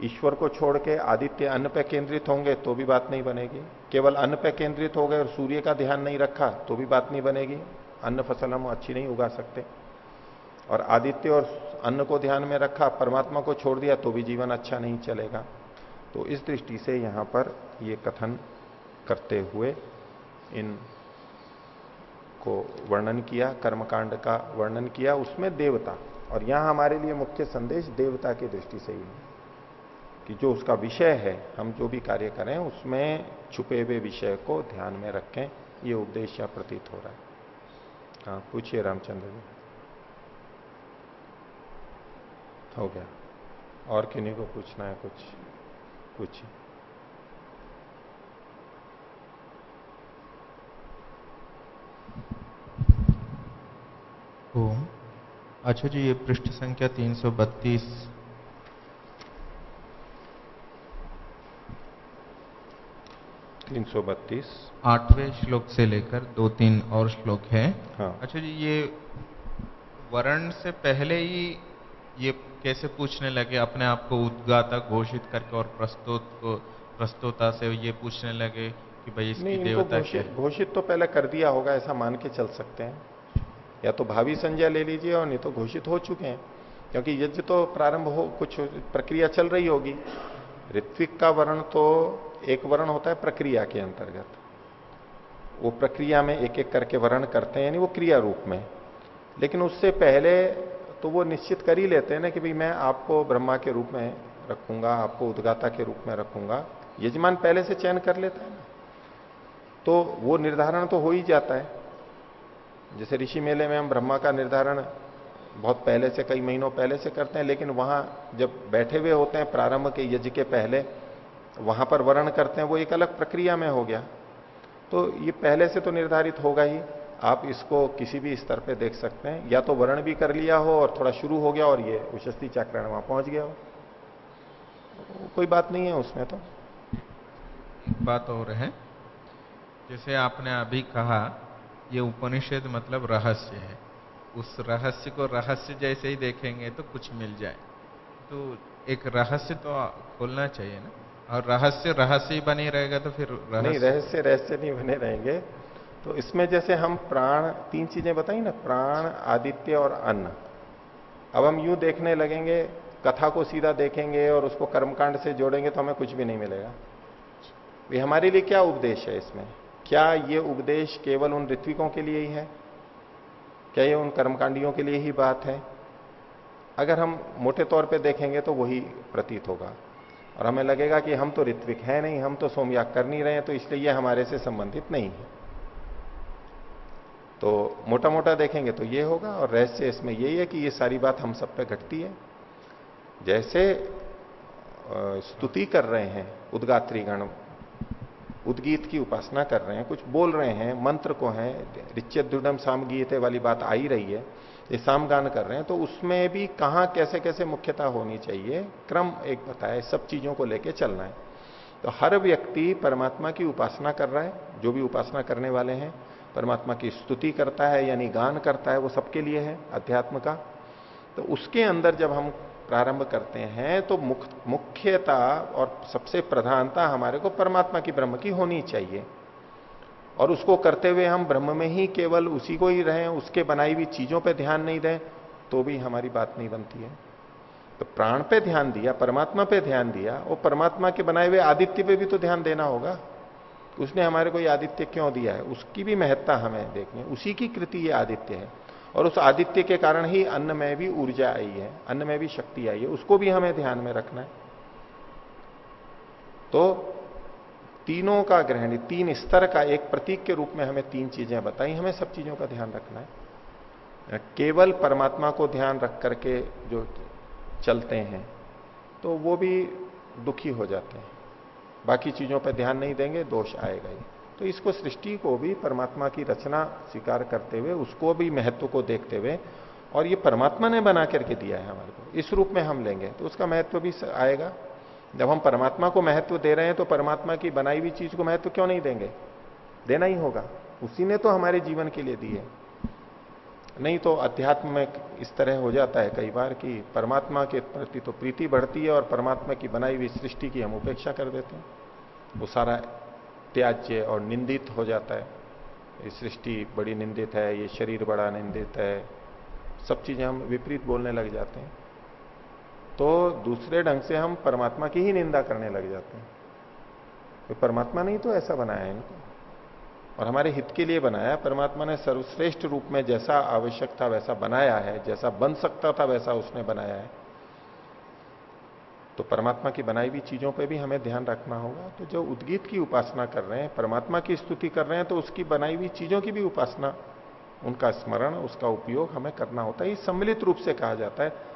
ईश्वर को छोड़ के आदित्य अन्न पे केंद्रित होंगे तो भी बात नहीं बनेगी। केवल अन्न पे केंद्रित हो गए और सूर्य का ध्यान नहीं रखा तो भी बात नहीं बनेगी। अन्न फ़सल हम अच्छी नहीं उगा सकते। और आदित्य और अन्न को ध्यान में रखा, परमात्मा को छोड़ दिया तो भी जीवन अच्छा नहीं चलेगा। तो इस दृष्टि से यहाँ पर ये कथन करते हुए इन को वर्णन किया, कर्मकांड का वर्णन किया, उसमें देवता। और यहाँ हमारे लिए मुख्य संदेश देवता की दृष्टि से ही है। कि जो उसका विषय है, हम जो भी कार्य करें, उसमें छुपे हुए विषय को ध्यान में रखें, ये उपदेश या प्रतीत हो रहा है। हाँ पूछिए रामचंद्र जी। हो गया। और किन्हीं को पूछना है कुछ? पूछिए। ओम। अच्छा जी, ये पृष्ठ संख्या 332 तीन सौ बत्तीस। आठवें श्लोक से लेकर दो तीन और श्लोक है। हाँ। अच्छा जी ये वर्ण से पहले ही ये कैसे पूछने लगे? अपने आप को उद्गाता घोषित करके और प्रस्तुत को प्रस्तुता से ये पूछने लगे कि भाई इसकी देवता घोषित घोषित तो पहले कर दिया होगा ऐसा मान के चल सकते हैं। या तो भावी संजय ले लीजिए और नहीं तो घोषित हो चुके हैं। क्योंकि यज्ञ तो प्रारंभ हो कुछ प्रक्रिया चल रही होगी। ऋत्विक का वर्ण तो एक वर्ण होता है प्रक्रिया के अंतर्गत। वो प्रक्रिया में एक एक करके वर्ण करते हैं, यानी वो क्रिया रूप में। लेकिन उससे पहले तो वो निश्चित कर ही लेते हैं ना कि भाई मैं आपको ब्रह्मा के रूप में रखूँगा, आपको उद्गाता के रूप में रखूँगा। यजमान पहले से चयन कर लेता है ना। तो वो निर्धारण तो हो ही जाता है। जैसे ऋषि मेले में हम ब्रह्मा का निर्धारण बहुत पहले से, कई महीनों पहले से करते हैं, लेकिन वहाँ जब बैठे हुए होते हैं, प्रारंभ के यज्ञ के पहले, वहाँ पर वर्ण करते हैं, वो एक अलग प्रक्रिया में हो गया। तो ये पहले से तो निर्धारित होगा ही। आप इसको किसी भी स्तर पे देख सकते हैं। या तो वर्ण भी कर लिया हो और थोड़ा शुरू हो गया और ये उशस्ती चक्रण वहाँ पहुँच गया हो। कोई बात नहीं है उसमें तो। एक बात और है। जैसे आपने अभी कहा, ये उपनिषद मतलब रहस्य है। उस रहस्य को रहस्य जैसे ही देखेंगे तो कुछ मिल जाए। तो एक रहस्य तो खोलना चाहिए ना। और रहस्य रहस्य ही बनी रहेगा तो फिर रहस्य नहीं रहस्य रहस्य नहीं बने रहेंगे। तो इसमें जैसे हम प्राण तीन चीज़ें बताई ना प्राण आदित्य और अन्न। अब हम यूँ देखने लगेंगे कथा को सीधा देखेंगे और उसको कर्मकांड से जोड़ेंगे तो हमें कुछ भी नहीं मिलेगा। ये हमारे लिए क्या उपदेश है इसमें? क्या ये उपदेश केवल उन ऋत्विकों के लिए ही है? क्या ये उन कर्मकांडियों के लिए ही बात है? अगर हम मोटे तौर पे देखेंगे तो वही प्रतीत होगा। और हमें लगेगा कि हम तो ऋत्विक है नहीं, हम तो सोमयाग कर नहीं रहे हैं तो इसलिए ये हमारे से संबंधित नहीं है। तो मोटा मोटा देखेंगे तो ये होगा और रहस्य इसमें यही है कि ये सारी बात हम सब पे घटती है। जैसे स्तुति कर रहे हैं उदगात्रीगण उदगीत की उपासना कर रहे हैं, कुछ बोल रहे हैं, मंत्र को है रिच्य दृढ़ सामगीत वाली बात आ ही रही है, ये सामगान कर रहे हैं तो उसमें भी कहाँ कैसे कैसे मुख्यता होनी चाहिए, क्रम एक बताए सब चीज़ों को लेके चलना है। तो हर व्यक्ति परमात्मा की उपासना कर रहा है, जो भी उपासना करने वाले हैं, परमात्मा की स्तुति करता है, यानी गान करता है, वो सबके लिए है, अध्यात्म का। तो उसके अंदर जब हम प्रारंभ करते हैं तो मुख, मुख्यता और सबसे प्रधानता हमारे को परमात्मा की ब्रह्म की होनी चाहिए। और उसको करते हुए हम ब्रह्म में ही केवल उसी को ही रहें उसके बनाई हुई चीज़ों पे ध्यान नहीं दें तो भी हमारी बात नहीं बनती है। तो प्राण पे ध्यान दिया परमात्मा पे ध्यान दिया वो परमात्मा के बनाए हुए आदित्य पे भी तो ध्यान देना होगा। उसने हमारे को ये आदित्य क्यों दिया है? उसकी भी महत्ता हमें देखनी उसी की कृति ये आदित्य है। और उस आदित्य के कारण ही अन्न में भी ऊर्जा आई है, अन्न में भी शक्ति आई है, उसको भी हमें ध्यान में रखना है। तो तीनों का ग्रहण, तीन स्तर का एक प्रतीक के रूप में हमें तीन चीज़ें बताई, हमें सब चीज़ों का ध्यान रखना है। केवल परमात्मा को ध्यान रख करके जो चलते हैं तो वो भी दुखी हो जाते हैं। बाकी चीज़ों पर ध्यान नहीं देंगे, दोष आएगा ही। तो इसको सृष्टि को भी परमात्मा की रचना स्वीकार करते हुए, उसको भी महत्व को देखते हुए और ये परमात्मा ने बना करके दिया है हमारे को। इस रूप में हम लेंगे तो उसका महत्व भी आएगा। जब हम परमात्मा को महत्व दे रहे हैं तो परमात्मा की बनाई हुई चीज़ को महत्व क्यों नहीं देंगे? देना ही होगा। उसी ने तो हमारे जीवन के लिए दी है नहीं तो अध्यात्म में इस तरह हो जाता है कई बार कि परमात्मा के प्रति तो प्रीति बढ़ती है और परमात्मा की बनाई हुई सृष्टि की हम उपेक्षा कर देते हैं। वो सारा त्याज्य और निंदित हो जाता है। ये सृष्टि बड़ी निंदित है, ये शरीर बड़ा निंदित है। सब चीज़ें हम विपरीत बोलने लग जाते हैं। तो दूसरे ढंग से हम परमात्मा की ही निंदा करने लग जाते हैं। तो परमात्मा ने तो ऐसा बनाया है इनको। और हमारे हित के लिए बनाया। परमात्मा ने सर्वश्रेष्ठ रूप में जैसा आवश्यक था वैसा बनाया है, जैसा बन सकता था वैसा उसने बनाया है। तो परमात्मा की बनाई हुई चीज़ों पर भी हमें ध्यान रखना होगा। तो जो उद्गीत की उपासना कर रहे हैं, परमात्मा की स्तुति कर रहे हैं तो उसकी बनाई हुई चीज़ों की भी उपासना, उनका स्मरण, उसका उपयोग हमें करना होता है। ये सम्मिलित रूप से कहा जाता है।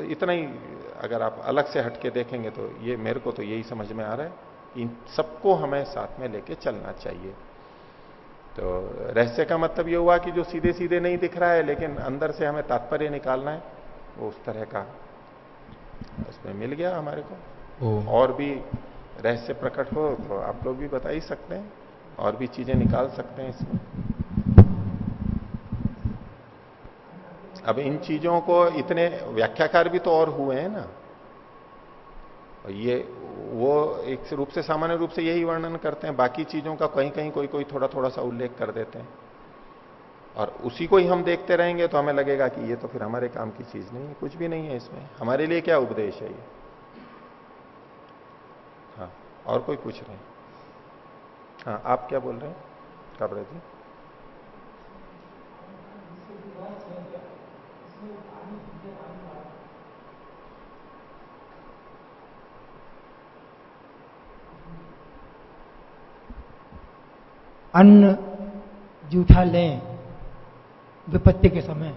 इतना ही अगर आप अलग से हटके देखेंगे तो ये मेरे को तो यही समझ में आ रहा है। इन सबको हमें साथ में लेके चलना चाहिए। तो रहस्य का मतलब ये हुआ कि जो सीधे सीधे नहीं दिख रहा है, लेकिन अंदर से हमें तात्पर्य निकालना है, वो उस तरह का उसमें मिल गया हमारे को। और भी रहस्य प्रकट हो तो आप लोग भी बता ही सकते हैं और भी चीज़ें निकाल सकते हैं इसमें। अब इन चीज़ों को इतने व्याख्याकार भी तो और हुए हैं ना। ये वो एक रूप से सामान्य रूप से यही वर्णन करते हैं बाकी चीज़ों का कहीं कहीं कोई कोई थोड़ा थोड़ा सा उल्लेख कर देते हैं। और उसी को ही हम देखते रहेंगे तो हमें लगेगा कि ये तो फिर हमारे काम की चीज़ नहीं है, कुछ भी नहीं है इसमें। हमारे लिए क्या उपदेश है ये? हाँ और कोई पूछ रहे हैं? आप क्या बोल रहे हैं? काबरा जी। अन्न जूठा लें विपत्ति के समय।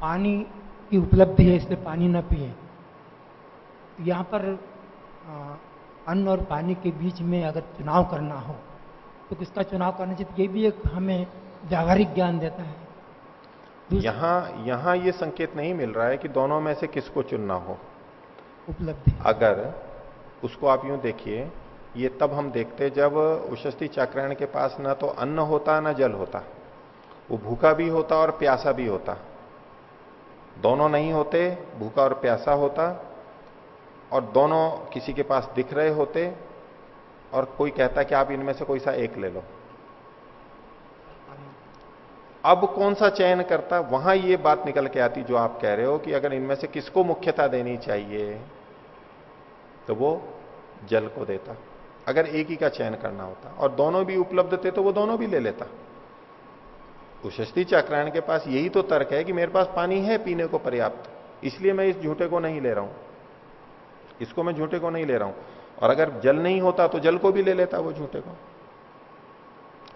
पानी की उपलब्धि है इसलिए पानी न पिए। यहाँ पर अन्न और पानी के बीच में अगर चुनाव करना हो तो किसका चुनाव करना चाहिए? ये भी एक हमें व्यावहारिक ज्ञान देता है। यहाँ यहाँ ये संकेत नहीं मिल रहा है कि दोनों में से किसको चुनना हो। उपलब्धि। अगर उसको आप यूँ देखिए ये तब हम देखते जब उशस्ती चाक्रायण के पास ना तो अन्न होता ना जल होता। वो भूखा भी होता और प्यासा भी होता। दोनों नहीं होते, भूखा और प्यासा होता, और दोनों किसी के पास दिख रहे होते, और कोई कहता कि आप इनमें से कोई सा एक ले लो। अब कौन सा चयन करता? वहाँ ये बात निकल के आती जो आप कह रहे हो कि अगर इनमें से किसको मुख्यता देनी चाहिए तो वो जल को देता। अगर एक ही का चयन करना होता, और दोनों भी उपलब्ध थे तो वो दोनों भी ले लेता। कुशस्ती चाक्रायण के पास यही तो तर्क है कि मेरे पास पानी है पीने को पर्याप्त। इसलिए मैं इस झूठे को नहीं ले रहा हूँ। इसको मैं झूठे को नहीं ले रहा हूँ। और अगर जल नहीं होता तो जल को भी ले लेता वो झूठे को।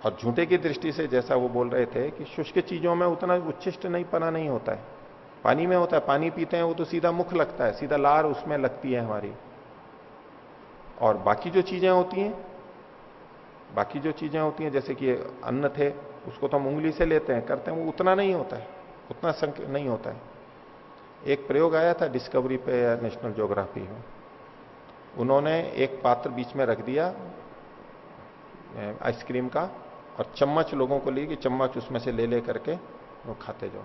और झूठे की दृष्टि से जैसा वो बोल रहे थे कि शुष्क चीज़ों में उतना उच्छिष्ट नहीं, पना नहीं होता है। पानी में होता है, पानी पीते हैं, वो तो सीधा मुख लगता है, सीधा लार उसमें लगती है हमारी। और बाकी जो चीज़ें होती हैं, बाकी जो चीज़ें होती हैं, जैसे कि अन्न थे उसको तो हम उंगली से लेते हैं, करते हैं, वो उतना नहीं होता है, उतना नहीं होता है। एक प्रयोग आया था डिस्कवरी पे या नेशनल ज्योग्राफी में। उन्होंने एक पात्र बीच में रख दिया आइसक्रीम का, और चम्मच लोगों को ली कि चम्मच उसमें से ले ले करके वो खाते जाओ।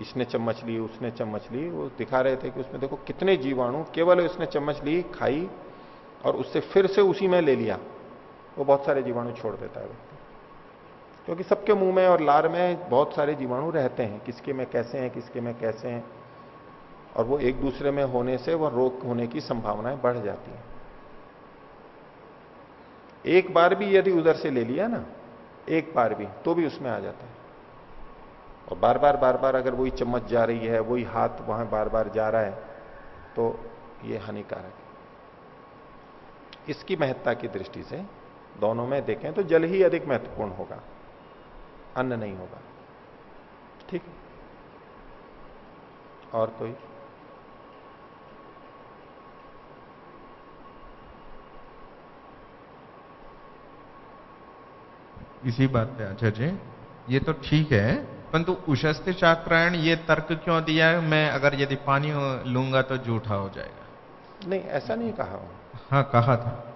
इसने चम्मच ली, उसने चम्मच ली, वो दिखा रहे थे कि उसमें देखो कितने जीवाणु, केवल उसने चम्मच ली, खाई, और उससे फिर से उसी में ले लिया। वो बहुत सारे जीवाणु छोड़ देता है। क्योंकि सबके मुँह में और लार में बहुत सारे जीवाणु रहते हैं। किसके में कैसे हैं, किसके में कैसे हैं। और वो एक दूसरे में होने से वह रोग होने की संभावनाएँ बढ़ जाती हैं। एक बार भी यदि उधर से ले लिया ना, एक बार भी तो भी उसमें आ जाता है। और बार बार बार बार अगर वही चम्मच जा रही है, वही हाथ वहाँ बार बार जा रहा है तो ये हानिकारक है। इसकी महत्ता की दृष्टि से दोनों में देखें तो जल ही अधिक महत्वपूर्ण होगा। अन्न नहीं होगा। ठीक? और कोई? इसी बात पे आचार्य जी ये तो ठीक है परंतु उशस्त चाक्रायण ये तर्क क्यों दिया है? मैं अगर यदि पानी लूँगा तो जूठा हो जाएगा। नहीं ऐसा नहीं कहा। हाँ कहा था।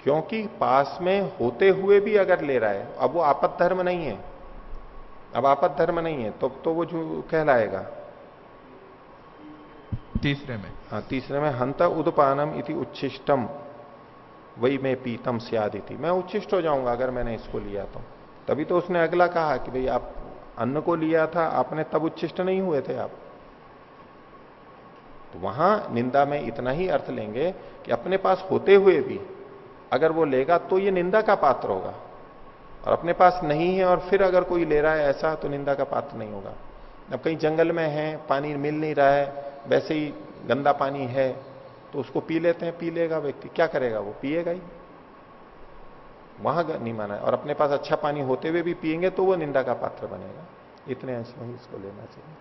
क्योंकि पास में होते हुए भी अगर ले रहा है अब वो आपद धर्म नहीं है। अब आपद धर्म नहीं है तो तो वो जो कहलाएगा। तीसरे में। हाँ तीसरे में हंत उदपानम इति उच्छिष्टम वही मैं पीतम सियादिति। मैं उच्छिष्ट हो जाऊँगा अगर मैंने इसको लिया तो। तभी तो उसने अगला कहा कि भाई आप अन्न को लिया था आपने तब उच्छिष्ट नहीं हुए थे आप। तो वहाँ निंदा में इतना ही अर्थ लेंगे कि अपने पास होते हुए भी अगर वो लेगा तो ये निंदा का पात्र होगा। और अपने पास नहीं है और फिर अगर कोई ले रहा है ऐसा तो निंदा का पात्र नहीं होगा। अब कहीं जंगल में है, पानी मिल नहीं रहा है, वैसे ही गंदा पानी है तो उसको पी लेते हैं, पी लेगा व्यक्ति। क्या करेगा वो? पिएगा ही। वहाँ नहीं माना है। और अपने पास अच्छा पानी होते हुए भी पिएँगे तो वो निंदा का पात्र बनेगा। इतने अंश में ही इसको लेना चाहिए।